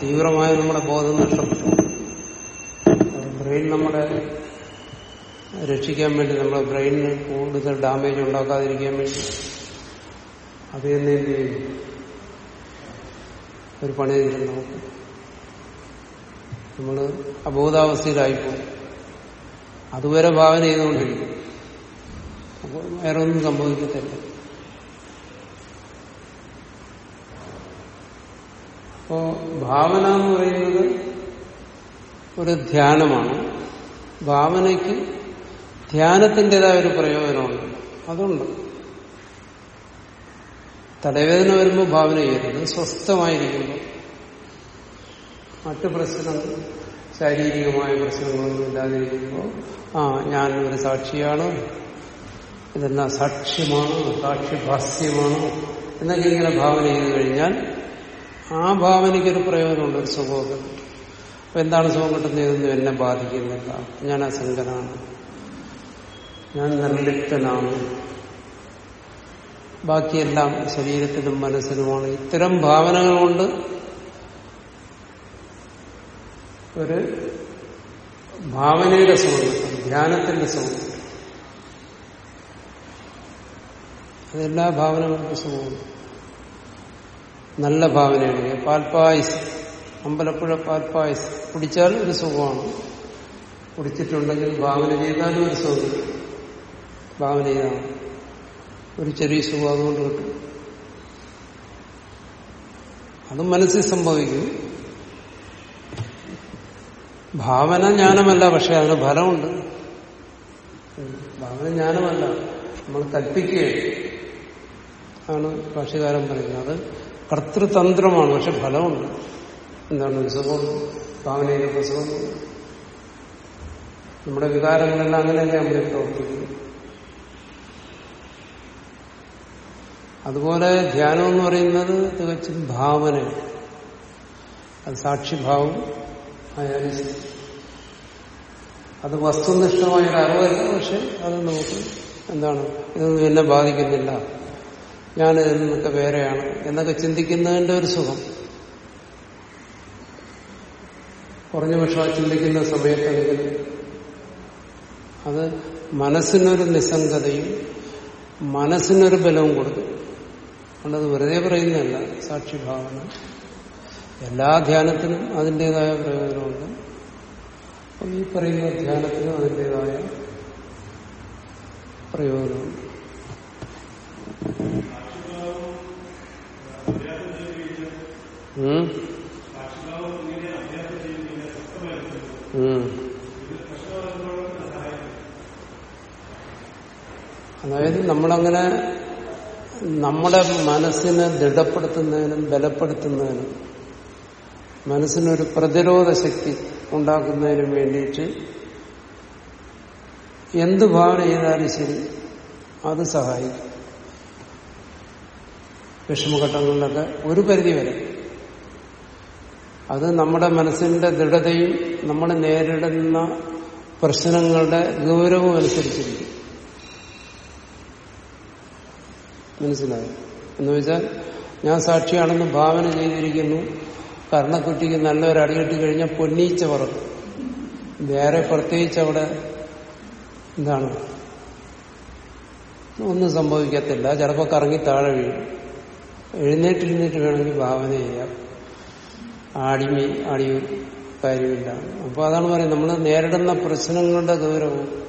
തീവ്രമായ നമ്മുടെ ബോധം നഷ്ടപ്പെട്ടു. ബ്രെയിൻ നമ്മുടെ രക്ഷിക്കാൻ വേണ്ടി നമ്മുടെ ബ്രെയിനിന് കൂടുതൽ ഡാമേജ് ഉണ്ടാക്കാതിരിക്കാൻ വേണ്ടി അത് തന്നെ എന്ത് ചെയ്യും? ഒരു പണി ചെയ്തിരുന്നു നമുക്ക് നമ്മൾ അബോധാവസ്ഥയിലായിപ്പോയി അതുവരെ ഭാവന ചെയ്തുകൊണ്ടിരിക്കും. അപ്പോൾ വേറെ ഒന്നും സംഭവിക്കത്തില്ല. അപ്പോ ഭാവന എന്ന് പറയുന്നത് ഒരു ധ്യാനമാണ്. ഭാവനയ്ക്ക് ധ്യാനത്തിന്റെതായ ഒരു പ്രയോജനമുണ്ട്. അതുണ്ട്. തലവേദന വരുമ്പോൾ ഭാവന ചെയ്യരുത്. സ്വസ്ഥമായിരിക്കുമ്പോൾ മറ്റു പ്രശ്നം ശാരീരികമായ പ്രശ്നങ്ങളൊന്നും ഇല്ലാതിരിക്കുമ്പോൾ ആ ഞാൻ ഒരു സാക്ഷിയാണ്. ഇതെല്ലാം സാക്ഷ്യമാണ് സാക്ഷ്യഭാസ്യമാണോ എന്നൊക്കെ ഇങ്ങനെ ഭാവന ചെയ്തു കഴിഞ്ഞാൽ ആ ഭാവനയ്ക്കൊരു പ്രയോജനമുണ്ട് ഒരു സുഖമൊക്കെ അപ്പൊ എന്താണ് സുഖം കിട്ടുന്നത്? ഇതൊന്നും എന്നെ ബാധിക്കുന്നില്ല. ഞാൻ അസംഗനാണ്. ഞാൻ നിർലിപ്തനാണ്. ബാക്കിയെല്ലാം ശരീരത്തിനും മനസ്സിനുമാണ്. ഇത്തരം ഭാവനകൾ കൊണ്ട് ഒരു ഭാവനയുടെ സുഖം കിട്ടും ധ്യാനത്തിന്റെ സുഖം കിട്ടും അതെല്ലാ ഭാവനകൾക്കും സുഖമാണ് നല്ല ഭാവനയാണ്. പാൽപ്പായസ്. അമ്പലപ്പുഴ പാൽപ്പായസ്. കുടിച്ചാൽ ഒരു സുഖമാണ്. കുടിച്ചിട്ടുണ്ടെങ്കിൽ ഭാവന ചെയ്താലും ഒരു സുഖം. ഭാവന ചെയ്താണ് ഒരു ചെറിയ സുഖം അതുകൊണ്ട് കിട്ടും. അത് മനസ്സിൽ സംഭവിക്കും. ഭാവന ജ്ഞാനമല്ല പക്ഷെ അതിന് ഫലമുണ്ട്. ഭാവന ജ്ഞാനമല്ല. നമ്മൾ കൽപ്പിക്കുകയാണ്. ആണ് ഭാഷകാരൻ പറയുന്നത്. അത് കർത്തൃതന്ത്രമാണ് പക്ഷെ ഫലമുണ്ട്. എന്താണ് സുഖം ഭാവനയിലൊക്കെ സുഖം നമ്മുടെ വികാരങ്ങളെല്ലാം അങ്ങനെയല്ലേ നമ്മൾ പ്രവർത്തിക്കുന്നു അതുപോലെ ധ്യാനം എന്ന് പറയുന്നത് തികച്ചും ഭാവന അത് സാക്ഷിഭാവം ആയാലും അത് അത് വസ്തുനിഷ്ഠമായൊരു അറിവല്ല പക്ഷെ അത് നമുക്ക് എന്താണ് ഇതൊന്നും എന്നെ ബാധിക്കുന്നില്ല. ഞാൻ നിന്നൊക്കെ വേറെയാണ് എന്നൊക്കെ ചിന്തിക്കുന്നതിന്റെ ഒരു സുഖം. കുറഞ്ഞ പക്ഷം ചിന്തിക്കുന്ന സമയത്തെങ്കിലും അത് മനസ്സിനൊരു നിസ്സംഗതയും മനസ്സിനൊരു ബലവും കൊടുക്കും അല്ലത് വെറുതെ പറയുന്നതല്ല സാക്ഷിഭാവന. എല്ലാ ധ്യാനത്തിനും അതിന്റെതായ പ്രയോജനമുണ്ട്. ഈ പറയുന്ന ധ്യാനത്തിനും അതിന്റെതായ പ്രയോജനമുണ്ട്. അതായത് നമ്മളങ്ങനെ നമ്മുടെ മനസ്സിനെ ദൃഢപ്പെടുത്തുന്നതിനും ബലപ്പെടുത്തുന്നതിനും മനസ്സിനൊരു പ്രതിരോധ ശക്തി ഉണ്ടാക്കുന്നതിനും വേണ്ടിയിട്ട് എന്ത് ഭാവന ചെയ്താലും ശരി അത് സഹായിക്കും. വിഷമഘട്ടങ്ങളിലൊക്കെ ഒരു പരിധി വരെ. അത് നമ്മുടെ മനസ്സിന്റെ ദൃഢതയും നമ്മൾ നേരിടുന്ന പ്രശ്നങ്ങളുടെ ഗൗരവം അനുസരിച്ചിരിക്കും. മനസ്സിലായി? എന്ന് വെച്ചാൽ ഞാൻ സാക്ഷിയാണെന്ന് ഭാവന ചെയ്തിരിക്കുന്നു. കർണക്കുട്ടിക്ക് നല്ലൊരു അടിയിട്ട് കഴിഞ്ഞാൽ പൊന്നീച്ച പറക്കും വേറെ പ്രത്യേകിച്ച് അവിടെ എന്താണ്? ഒന്നും സംഭവിക്കത്തില്ല. ചിലപ്പോൾ കറങ്ങി താഴെ വീഴും. എഴുന്നേറ്റിരുന്നിട്ട് വേണമെങ്കിൽ ഭാവന ചെയ്യാം. ആടിമി ആടിയ കാര്യമില്ല. അപ്പൊ അതാണ് പറയുന്നത്. നമ്മൾ നേരിടുന്ന പ്രശ്നങ്ങളുടെ ഗൗരവം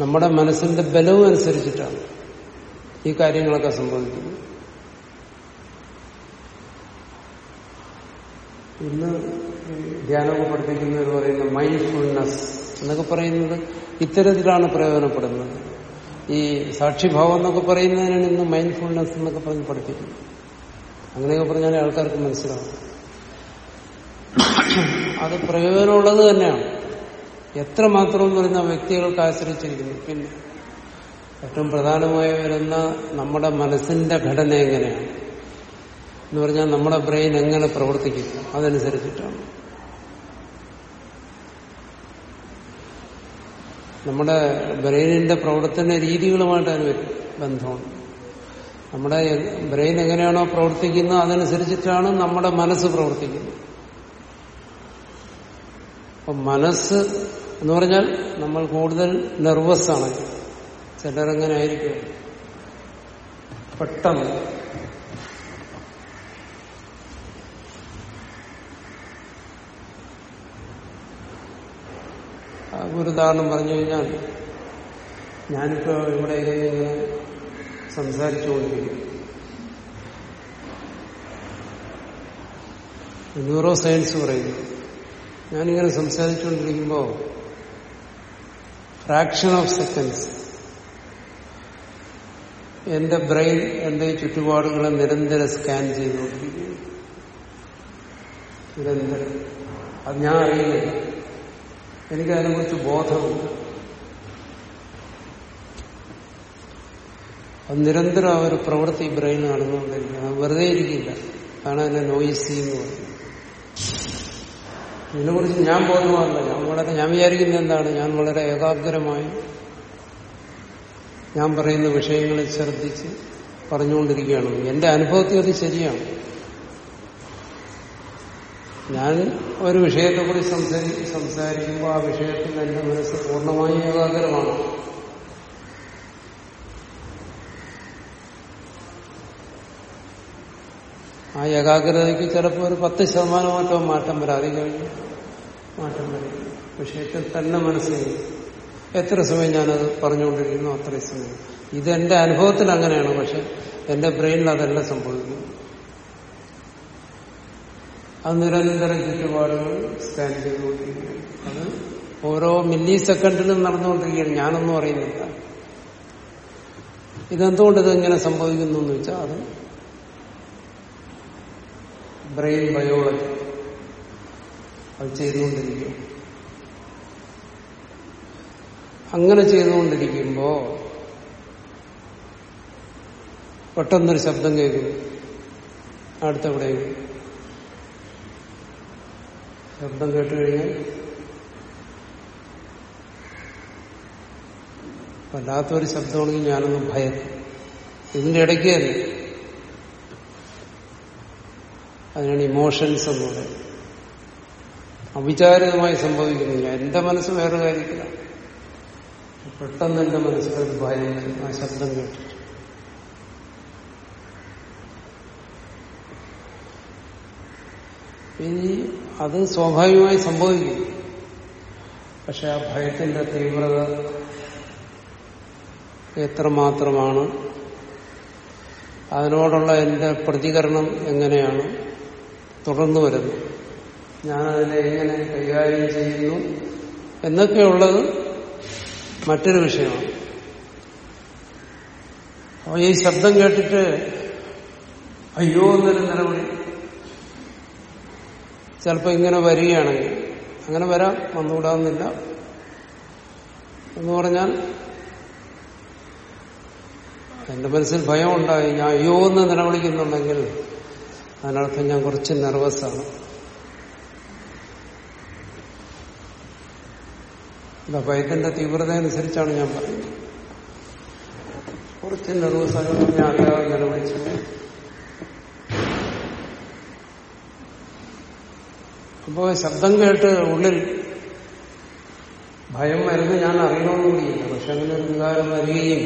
നമ്മുടെ മനസ്സിന്റെ ബലവും അനുസരിച്ചിട്ടാണ് ഈ കാര്യങ്ങളൊക്കെ സംഭവിക്കുന്നത്. ഇന്ന് ധ്യാനമൊക്കെ പഠിപ്പിക്കുന്നവർ പറയുന്ന മൈൻഡ്ഫുൾനെസ് എന്നൊക്കെ പറയുന്നത് ഇത്തരത്തിലാണ് പ്രയോജനപ്പെടുന്നത്. ഈ സാക്ഷിഭാവം എന്നൊക്കെ പറയുന്നതിനാണ് ഇന്ന് മൈൻഡ്ഫുൾനെസ് എന്നൊക്കെ പറഞ്ഞ് പഠിപ്പിക്കുന്നത്. അങ്ങനെയൊക്കെ പറഞ്ഞാൽ ആൾക്കാർക്ക് മനസ്സിലാവും. അത് പ്രയോജനമുള്ളത് തന്നെയാണ്. എത്ര മാത്രം വരുന്ന വ്യക്തികൾക്ക് ആശ്രയിച്ചിരിക്കുന്നു. പിന്നെ ഏറ്റവും പ്രധാനമായി വരുന്ന നമ്മുടെ മനസ്സിന്റെ ഘടന എങ്ങനെയാണ്? എന്ന് പറഞ്ഞാൽ നമ്മുടെ ബ്രെയിൻ എങ്ങനെ പ്രവർത്തിക്കുന്നു? അതനുസരിച്ചിട്ടാണ്. നമ്മുടെ ബ്രെയിനിന്റെ പ്രവർത്തന രീതികളുമായിട്ട് അതിന് ബന്ധമുണ്ട് നമ്മുടെ ബ്രെയിൻ എങ്ങനെയാണോ പ്രവർത്തിക്കുന്നത് അതനുസരിച്ചിട്ടാണ് നമ്മുടെ മനസ്സ് പ്രവർത്തിക്കുന്നത്. അപ്പൊ മനസ്സ് എന്ന് പറഞ്ഞാൽ നമ്മൾ കൂടുതൽ നെർവസ് ആണ്. ചിലരെങ്ങനെ ആയിരിക്കും? പെട്ടെന്ന്. ഒരു ഉദാഹരണം പറഞ്ഞു കഴിഞ്ഞാൽ ഞാനിപ്പോ ഇവിടെ ഇങ്ങനെ സംസാരിച്ചുകൊണ്ടിരിക്കും. ന്യൂറോ സയൻസ് പറയുന്നു. ഞാനിങ്ങനെ സംസാരിച്ചുകൊണ്ടിരിക്കുമ്പോൾ ഫ്രാക്ഷൻ ഓഫ് സെക്കൻഡ്സ് എന്റെ ബ്രെയിൻ എന്റെ ചുറ്റുപാടുകളെ നിരന്തരം സ്കാൻ ചെയ്തുകൊണ്ടിരിക്കുന്നു. നിരന്തരം. അത് ഞാൻ അറിയുന്നില്ല. എനിക്കതിനെക്കുറിച്ച് ബോധമില്ല അത് നിരന്തരം ആ ഒരു പ്രവൃത്തി ബ്രെയിൻ നടന്നുകൊണ്ടിരിക്കുകയാണ്. വെറുതെ ഇരിക്കില്ല. അതാണ് അതിനെ നോയിസി എന്ന് പറയുന്നത്. ഇതിനെക്കുറിച്ച് ഞാൻ ബോധമാണല്ല ഞാൻ വളരെ ഞാൻ വിചാരിക്കുന്ന എന്താണ്? ഞാൻ വളരെ ഏകാഗ്രമായി ഞാൻ പറയുന്ന വിഷയങ്ങളെ ശ്രദ്ധിച്ച് പറഞ്ഞുകൊണ്ടിരിക്കുകയാണ്. എന്റെ അനുഭവത്തിൽ അത് ശരിയാണ്. ഞാൻ ഒരു വിഷയത്തെക്കുറിച്ച് സംസാരി സംസാരിക്കുമ്പോൾ ആ വിഷയത്തിൽ എന്റെ മനസ്സ് പൂർണമായും ഏകാഗ്രമാണ്. ആ ഏകാഗ്രതയ്ക്ക് ചിലപ്പോൾ ഒരു പത്ത് ശതമാനം മാത്രം മാറ്റം വരാം കഴിഞ്ഞു. കഴിഞ്ഞ് മാറ്റം വരും. വിഷയത്തിൽ തന്നെ മനസ്സിലായി എത്ര സമയം ഞാനത് പറഞ്ഞുകൊണ്ടിരിക്കുന്നു അത്രയും സമയം. ഇത് എന്റെ അനുഭവത്തിൽ അങ്ങനെയാണ് പക്ഷെ എന്റെ ബ്രെയിനിൽ അതല്ല സംഭവിക്കുന്നു. അത് നിരന്തരം ചുറ്റുപാടുകൾ സ്കാൻ ചെയ്തുകൊണ്ടിരിക്കുകയാണ്. അത് ഓരോ മില്ലി സെക്കൻഡിലും നടന്നുകൊണ്ടിരിക്കുകയാണ്. ഞാനൊന്നും അറിയുന്നില്ല. ഇതെന്തുകൊണ്ട് ഇത് എങ്ങനെ സംഭവിക്കുന്നു എന്ന് വെച്ചാൽ അത് ബ്രെയിൻ ബയോളജി അത് ചെയ്തുകൊണ്ടിരിക്കും. അങ്ങനെ ചെയ്തുകൊണ്ടിരിക്കുമ്പോ പെട്ടെന്നൊരു ശബ്ദം കേൾക്കുന്നു അടുത്തവിടെ ശബ്ദം കേട്ടുകഴിഞ്ഞാൽ വല്ലാത്തൊരു ശബ്ദമാണെങ്കിൽ ഞാനൊന്നും ഭയം ഇതിന്റെ ഇടയ്ക്ക് തന്നെ അതിനാണ് ഇമോഷൻസ് എന്ന് പറയുന്നത്. അവിചാരിതമായി സംഭവിക്കുന്നില്ല. എന്റെ മനസ്സ് വേറെ കാര്യത്തില്ല പെട്ടെന്ന് എന്റെ മനസ്സിലൊരു ഭയം ആ ശബ്ദം കേട്ടിട്ട് ഇനി അത് സ്വാഭാവികമായി സംഭവിക്കും. പക്ഷെ ആ ഭയത്തിന്റെ തീവ്രത എത്രമാത്രമാണ്? അതിനോടുള്ള എന്റെ പ്രതികരണം എങ്ങനെയാണ്? തുടർന്നു വരുന്നു. ഞാനതിനെ എങ്ങനെ കൈകാര്യം ചെയ്യുന്നു എന്നൊക്കെയുള്ളത് മറ്റൊരു വിഷയമാണ്. അപ്പോൾ ഈ ശബ്ദം കേട്ടിട്ട് അയ്യോ എന്നൊരു നിലവിളി. ചിലപ്പോൾ ഇങ്ങനെ വരികയാണെങ്കിൽ അങ്ങനെ വരാം വന്നുകൂടാവുന്നില്ല. എന്ന് പറഞ്ഞാൽ എന്റെ മനസ്സിൽ ഭയം ഉണ്ടായി ഞാൻ അയ്യോ എന്ന് നിലവിളിക്കുന്നുണ്ടെങ്കിൽ അതിനർത്ഥം ഞാൻ കുറച്ച് നെർവസാണ് അല്ല ഭയത്തിന്റെ തീവ്രത അനുസരിച്ചാണ് ഞാൻ പറയുന്നത്. കുറച്ച് നെർവസാണ് ഞാൻ അറിയാതെ നിലവിളിച്ചു അപ്പോ ശബ്ദം കേട്ട് ഉള്ളിൽ ഭയം വരുന്ന ഞാൻ അറിയണമെന്നുകൂടിയില്ല പക്ഷെ അങ്ങനെ ഒരു വികാരം വരികയും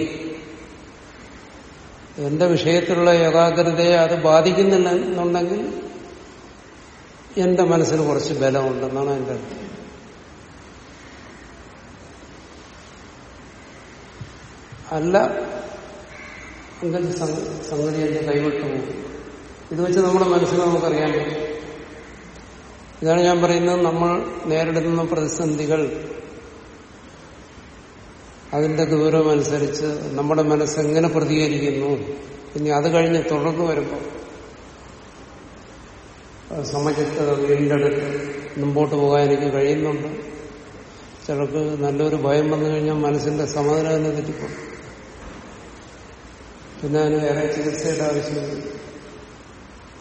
എന്റെ വിഷയത്തിലുള്ള ഏകാഗ്രതയെ അത് ബാധിക്കുന്നില്ല എന്നുണ്ടെങ്കിൽ എന്റെ മനസ്സിന് കുറച്ച് ബലമുണ്ടെന്നാണ് എന്റെ അർത്ഥം. അല്ല എങ്കിൽ സംഗതി എന്റെ കൈവിട്ടു പോകും. ഇത് വെച്ച് നമ്മുടെ മനസ്സിൽ നമുക്കറിയാൻ പറ്റും. ഇതാണ് ഞാൻ പറയുന്നത് നമ്മൾ നേരിടുന്ന പ്രതിസന്ധികൾ അതിന്റെ ദൂരം അനുസരിച്ച് നമ്മുടെ മനസ്സെങ്ങനെ പ്രതികരിക്കുന്നു. ഇനി അത് കഴിഞ്ഞ് തുടർന്ന് വരുമ്പോൾ സമചിത്തത വീണ്ടെടുത്ത് മുമ്പോട്ട് പോകാൻ എനിക്ക് കഴിയുന്നുണ്ട്. ചിലർക്ക് നല്ലൊരു ഭയം വന്നു കഴിഞ്ഞാൽ മനസ്സിന്റെ സമനില തന്നെ തെറ്റിപ്പോകും. പിന്നെ അതിന് വേറെ ചികിത്സയുടെ ആവശ്യമില്ല.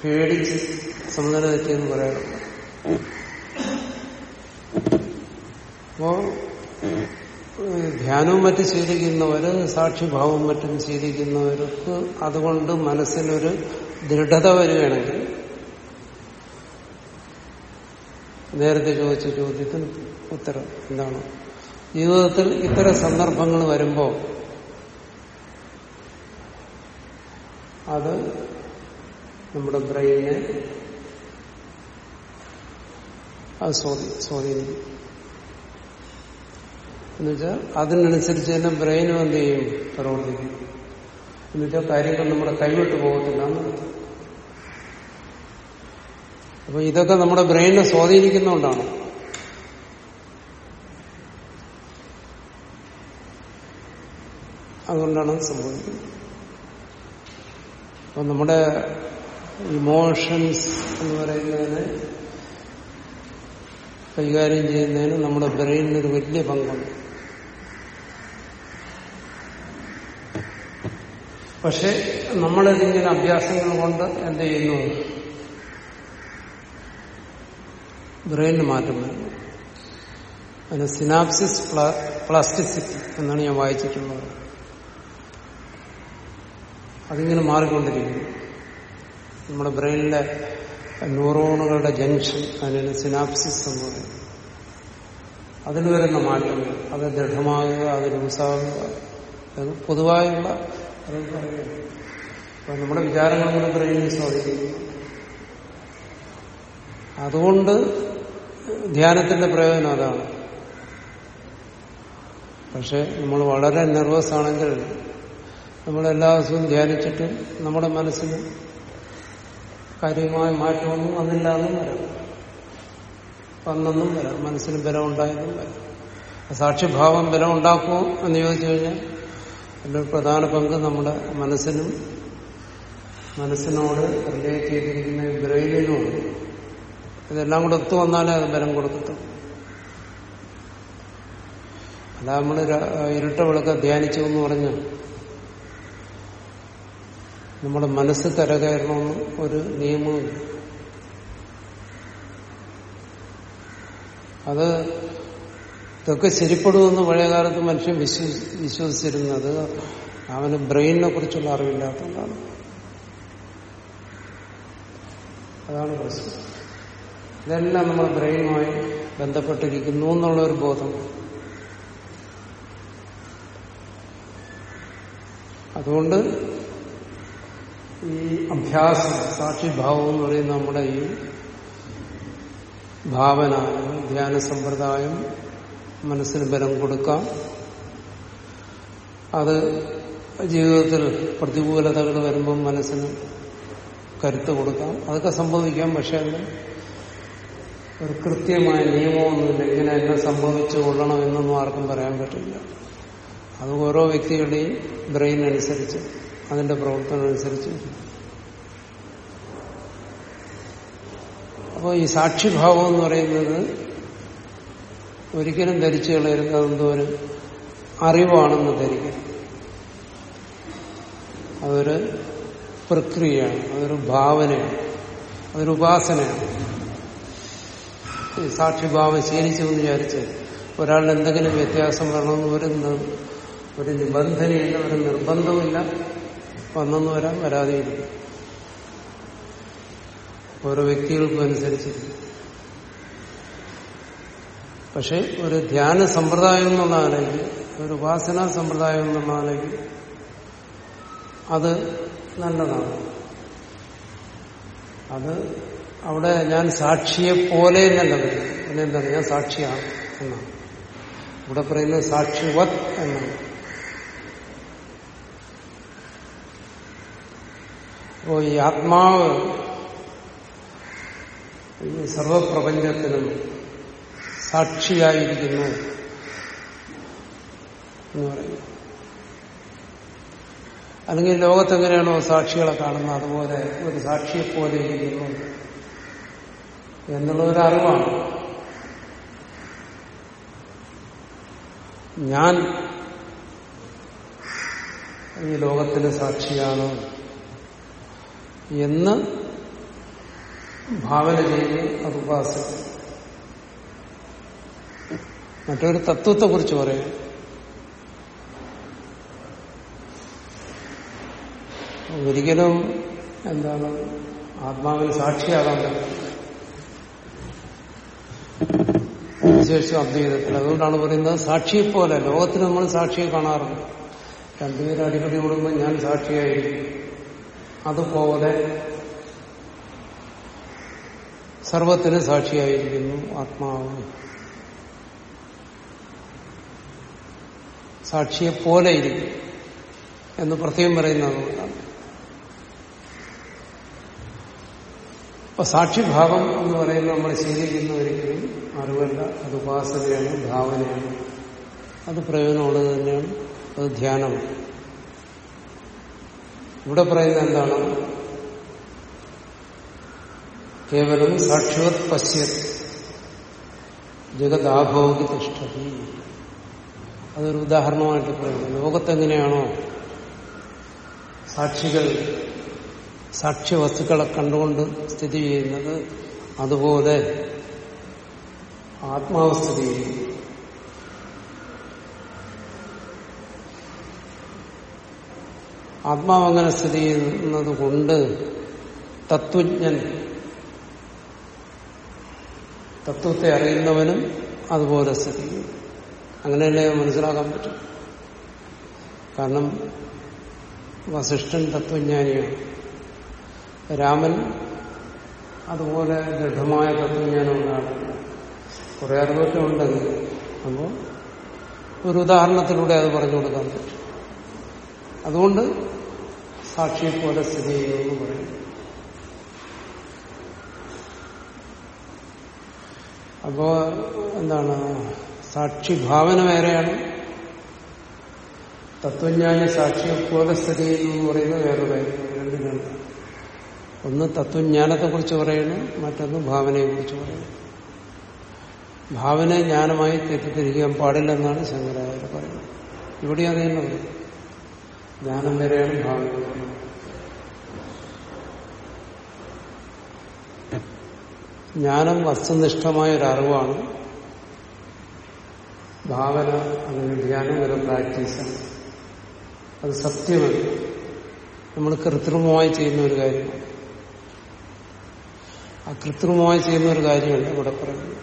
പേടിച്ച് സമനില തെറ്റിയെന്ന് പറയാറുണ്ട് അപ്പോ ധ്യാനവും മറ്റും ശീലിക്കുന്നവര് സാക്ഷിഭാവവും മറ്റും ശീലിക്കുന്നവർക്ക് അതുകൊണ്ട് മനസ്സിനൊരു ദൃഢത വരികയാണെങ്കിൽ നേരത്തെ ചോദിച്ച ചോദ്യത്തിന് ഉത്തരം എന്താണ്? ജീവിതത്തിൽ ഇത്തരം സന്ദർഭങ്ങൾ വരുമ്പോൾ അത് നമ്മുടെ ബ്രെയിനെ അത് സ്വാധീ സ്വാധീനിക്കും. എന്നുവെച്ചാൽ അതിനനുസരിച്ച് തന്നെ ബ്രെയിനും എന്ത് ചെയ്യും? പ്രവർത്തിക്കും. എന്നുവെച്ചാൽ കാര്യങ്ങൾ നമ്മുടെ കൈവിട്ട് പോകത്തില്ല അപ്പൊ ഇതൊക്കെ നമ്മുടെ ബ്രെയിനെ സ്വാധീനിക്കുന്നതുകൊണ്ടാണ്. അതുകൊണ്ടാണ് സംഭവിക്കുന്നത്. അപ്പൊ നമ്മുടെ ഇമോഷൻസ് എന്ന് പറയുന്നതിന് കൈകാര്യം ചെയ്യുന്നതിന് നമ്മുടെ ബ്രെയിനിന് ഒരു വലിയ പങ്കുണ്ട്. പക്ഷെ നമ്മളിതിങ്ങനെ അഭ്യാസങ്ങൾ കൊണ്ട് എന്ത് ചെയ്യുന്നു? ബ്രെയിനിന് മാറ്റം വരുന്നു. അതിന് സിനാപ്സിസ് പ്ലാസ്റ്റിസിറ്റി എന്നാണ് ഞാൻ വായിച്ചിട്ടുള്ളത്. അതിങ്ങനെ മാറിക്കൊണ്ടിരിക്കുന്നു. നമ്മുടെ ബ്രെയിനിലെ ന്യൂറോണുകളുടെ ജംഗ്ഷൻ അതിന് സിനാപ്സിസ് എന്ന് പറയും അതിന് വരുന്ന മാറ്റങ്ങൾ അത് ദൃഢമാകുക അത് ലൂസാകുക പൊതുവായുള്ള അപ്പൊ നമ്മുടെ വിചാരങ്ങൾ കൂടെ ബ്രെയിനിൽ സ്വാധീനിക്കുന്നു അതുകൊണ്ട് ധ്യാനത്തിന്റെ പ്രയോജനം അതാണ്. പക്ഷെ നമ്മൾ വളരെ നെർവസ് ആണെങ്കിൽ നമ്മൾ എല്ലാ ദിവസവും ധ്യാനിച്ചിട്ട് നമ്മുടെ മനസ്സിന് കാര്യമായ മാറ്റമൊന്നും വന്നില്ലാന്നും വരാം. വന്നെന്നും വരാം. മനസ്സിന് ബലം ഉണ്ടായെന്നും വരാം. സാക്ഷിഭാവം ബലം ഉണ്ടാക്കുമോ എന്ന് ചോദിച്ചു കഴിഞ്ഞാൽ അതിന്റെ പ്രധാന പങ്ക് നമ്മുടെ മനസ്സിനും മനസ്സിനോട് റിലേറ്റ് ചെയ്തിരിക്കുന്ന ബ്രെയിനിനുമുണ്ട് ഇതെല്ലാം കൂടെ ഒത്തു വന്നാലേ അത് ബലം കൊടുക്കത്തുള്ളൂ. അല്ല നമ്മൾ ഇരുട്ട വിളക്ക് ധ്യാനിച്ചു എന്ന് പറഞ്ഞ് നമ്മുടെ മനസ്സ് കരകയറണമെന്ന് ഒരു നിയമവും അത് ഇതൊക്കെ ശരിപ്പെടുമെന്ന് പഴയകാലത്ത് മനുഷ്യൻ വിശ്വസി വിശ്വസിച്ചിരുന്നത്. അവന് ബ്രെയിനിനെ കുറിച്ചുള്ള അറിവില്ലാത്തതുകൊണ്ടാണ്. അതാണ് പ്രശ്നം. ഇതെല്ലാം നമ്മൾ ബ്രെയിനുമായി ബന്ധപ്പെട്ടിരിക്കുന്നു എന്നുള്ള ഒരു ബോധം. അതുകൊണ്ട് ഈ അഭ്യാസം സാക്ഷിഭാവം എന്ന് പറയുന്ന നമ്മുടെ ഈ ഭാവന ധ്യാന സമ്പ്രദായം മനസ്സിന് ബലം കൊടുക്കാം. അത് ജീവിതത്തിൽ പ്രതികൂലതകൾ വരുമ്പം മനസ്സിന് കരുത്ത് കൊടുക്കാം. അതൊക്കെ സംഭവിക്കാം പക്ഷെ അതിന് ഒരു കൃത്യമായ നിയമമൊന്നുമില്ല. ഇങ്ങനെ എന്നെ സംഭവിച്ചു കൊള്ളണം എന്നൊന്നും ആർക്കും പറയാൻ പറ്റില്ല. അത് ഓരോ വ്യക്തികളുടെയും ബ്രെയിൻ അനുസരിച്ച് അതിന്റെ പ്രവർത്തനം അനുസരിച്ച്. അപ്പോൾ ഈ സാക്ഷിഭാവം എന്ന് പറയുന്നത് ഒരിക്കലും ധരിച്ചു കളയരുത് അതെന്തോ ഒരു അറിവാണെന്ന് ധരിക്കും അതൊരു പ്രക്രിയയാണ് അതൊരു ഭാവനയാണ് അതൊരു ഉപാസനയാണ്. സാക്ഷിഭാവം ശീലിച്ചു എന്ന് വിചാരിച്ച് ഒരാളിന് എന്തെങ്കിലും വ്യത്യാസം വരണമെന്ന് ഒരു ഒരു നിബന്ധനയില്ല ഒരു നിർബന്ധമില്ല വന്നെന്ന് വരാൻ വരാതെയിരിക്കും. ഓരോ വ്യക്തികൾക്കും അനുസരിച്ചിരിക്കും. പക്ഷെ ഒരു ധ്യാന സമ്പ്രദായം എന്നുള്ള ആണെങ്കിൽ ഒരു ഉപാസനാ സമ്പ്രദായം എന്നുള്ള ആണെങ്കിൽ അത് നല്ലതാണ്. അത് അവിടെ ഞാൻ സാക്ഷിയെ പോലെ എന്നല്ല പറയുന്നത് പിന്നെ എന്താണ്? ഞാൻ സാക്ഷിയാണ് എന്നാണ്. ഇവിടെ പറയുന്നത് സാക്ഷിവത് എന്നാണ്. അപ്പോ ഈ ആത്മാവ് സർവപ്രപഞ്ചത്തിനും സാക്ഷിയായിരിക്കുന്നു എന്ന് പറയുന്നു. അല്ലെങ്കിൽ ലോകത്തെങ്ങനെയാണോ സാക്ഷികളെ കാണുന്നത്? അതുപോലെ ഒരു സാക്ഷിയെ പോലെ ഇരിക്കുന്നു എന്നുള്ള ഒരു അറിവാണ്. ഞാൻ ഈ ലോകത്തിന് സാക്ഷിയാണ് എന്ന് ഭാവന ചെയ്ത് അത് ഉപാസിക്കും മറ്റൊരു തത്വത്തെ കുറിച്ച് പറയുക ഒരിക്കലും എന്താണ് ആത്മാവിന് സാക്ഷിയാകാൻ പറ്റില്ല. വിശേഷം അദ്വൈതത്തിൽ. അതുകൊണ്ടാണ് പറയുന്നത് സാക്ഷിയെ പോലെ ലോകത്തിൽ നമ്മൾ സാക്ഷിയെ കാണാറുണ്ട്. രണ്ടുപേരും അടിപൊളി കൂടുമ്പോൾ ഞാൻ സാക്ഷിയായിരിക്കും. അതുപോലെ സർവത്തിന് സാക്ഷിയായിരിക്കുന്നു ആത്മാവ്. സാക്ഷിയെ പോലെ ഇരിക്കും എന്ന് പ്രത്യേകം പറയുന്ന അതുകൊണ്ടാണ് അപ്പൊ സാക്ഷിഭാവം എന്ന് പറയുന്നത് നമ്മൾ ശീലിക്കുന്ന ഒരിക്കലും അറിവല്ല. അത് ഉപാസനയാണ് ഭാവനയാണ്. അത് പ്രയോജനമുള്ളത് തന്നെയാണ്. അത് ധ്യാനമാണ് ഇവിടെ പറയുന്നത് എന്താണ്? കേവലം സാക്ഷിവത് പശ്യത് ജഗദാഭോഗി തിഷ്ഠതി. അതൊരു ഉദാഹരണമായിട്ട് പറയുന്നത് ലോകത്തെങ്ങനെയാണോ സാക്ഷികൾ സാക്ഷ്യ വസ്തുക്കളെ കണ്ടുകൊണ്ട് സ്ഥിതി ചെയ്യുന്നത് അതുപോലെ ആത്മാവ് സ്ഥിതി ചെയ്യുന്നു. ആത്മാവ് അങ്ങനെ സ്ഥിതി ചെയ്യുന്നത് കൊണ്ട് തത്വജ്ഞൻ തത്വത്തെ അറിയുന്നവനും അതുപോലെ സ്ഥിതി ചെയ്യും അങ്ങനെയല്ലേ മനസ്സിലാക്കാൻ പറ്റും? കാരണം വസിഷ്ഠൻ തത്വജ്ഞാനിയാണ്. രാമൻ അതുപോലെ ദൃഢമായ തത്വജ്ഞാനമുള്ളതാണ് കുറെ അറിവൊക്കെ ഉണ്ടെങ്കിൽ അപ്പോൾ ഒരു ഉദാഹരണത്തിലൂടെ അത് പറഞ്ഞു കൊടുക്കാൻ പറ്റും. അതുകൊണ്ട് സാക്ഷിയെ പോലെ സ്ഥിതി ചെയ്യുമെന്ന് പറയും. അപ്പോ എന്താണ്? സാക്ഷി ഭാവന വേറെയാണ്. തത്വജ്ഞാനി സാക്ഷിയെ പോലെ സ്ഥിതി ചെയ്യുന്നു എന്ന് പറയുന്നത് വേറെ കാര്യം ഒന്ന് തത്വജ്ഞാനത്തെ ഒന്ന് തത്വജ്ഞാനത്തെക്കുറിച്ച് പറയുന്നു മറ്റൊന്ന് ഭാവനയെക്കുറിച്ച് പറയുന്നു. ഭാവന ജ്ഞാനമായി തെറ്റിദ്ധരിക്കാൻ പാടില്ലെന്നാണ് ശങ്കരാചാര്യ പറയുന്നത്. ഇവിടെ അത് തന്നെ പറയും ജ്ഞാനം വരെയാണ് ഭാവന ജ്ഞാനം വസ്തുനിഷ്ഠമായ ഒരു അറിവാണ്. ഭാവന അല്ലെങ്കിൽ ധ്യാനം ഒരു പ്രാക്ടീസാണ് അത് സത്യമല്ല നമ്മൾ കൃത്രിമമായി ചെയ്യുന്ന ഒരു കാര്യമാണ് ആ കൃത്രിമമായി ചെയ്യുന്ന ഒരു കാര്യമല്ല ഇവിടെ പറയുന്നത്.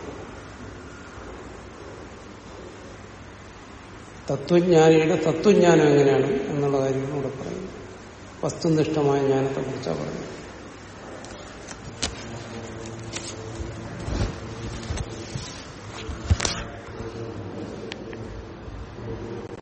തത്വജ്ഞാനിയുടെ തത്വജ്ഞാനം എങ്ങനെയാണ് എന്നുള്ള കാര്യം ഇവിടെ പറയുന്നത്. വസ്തുനിഷ്ഠമായ ജ്ഞാനത്തെ കുറിച്ചാണ് പറയുന്നത്.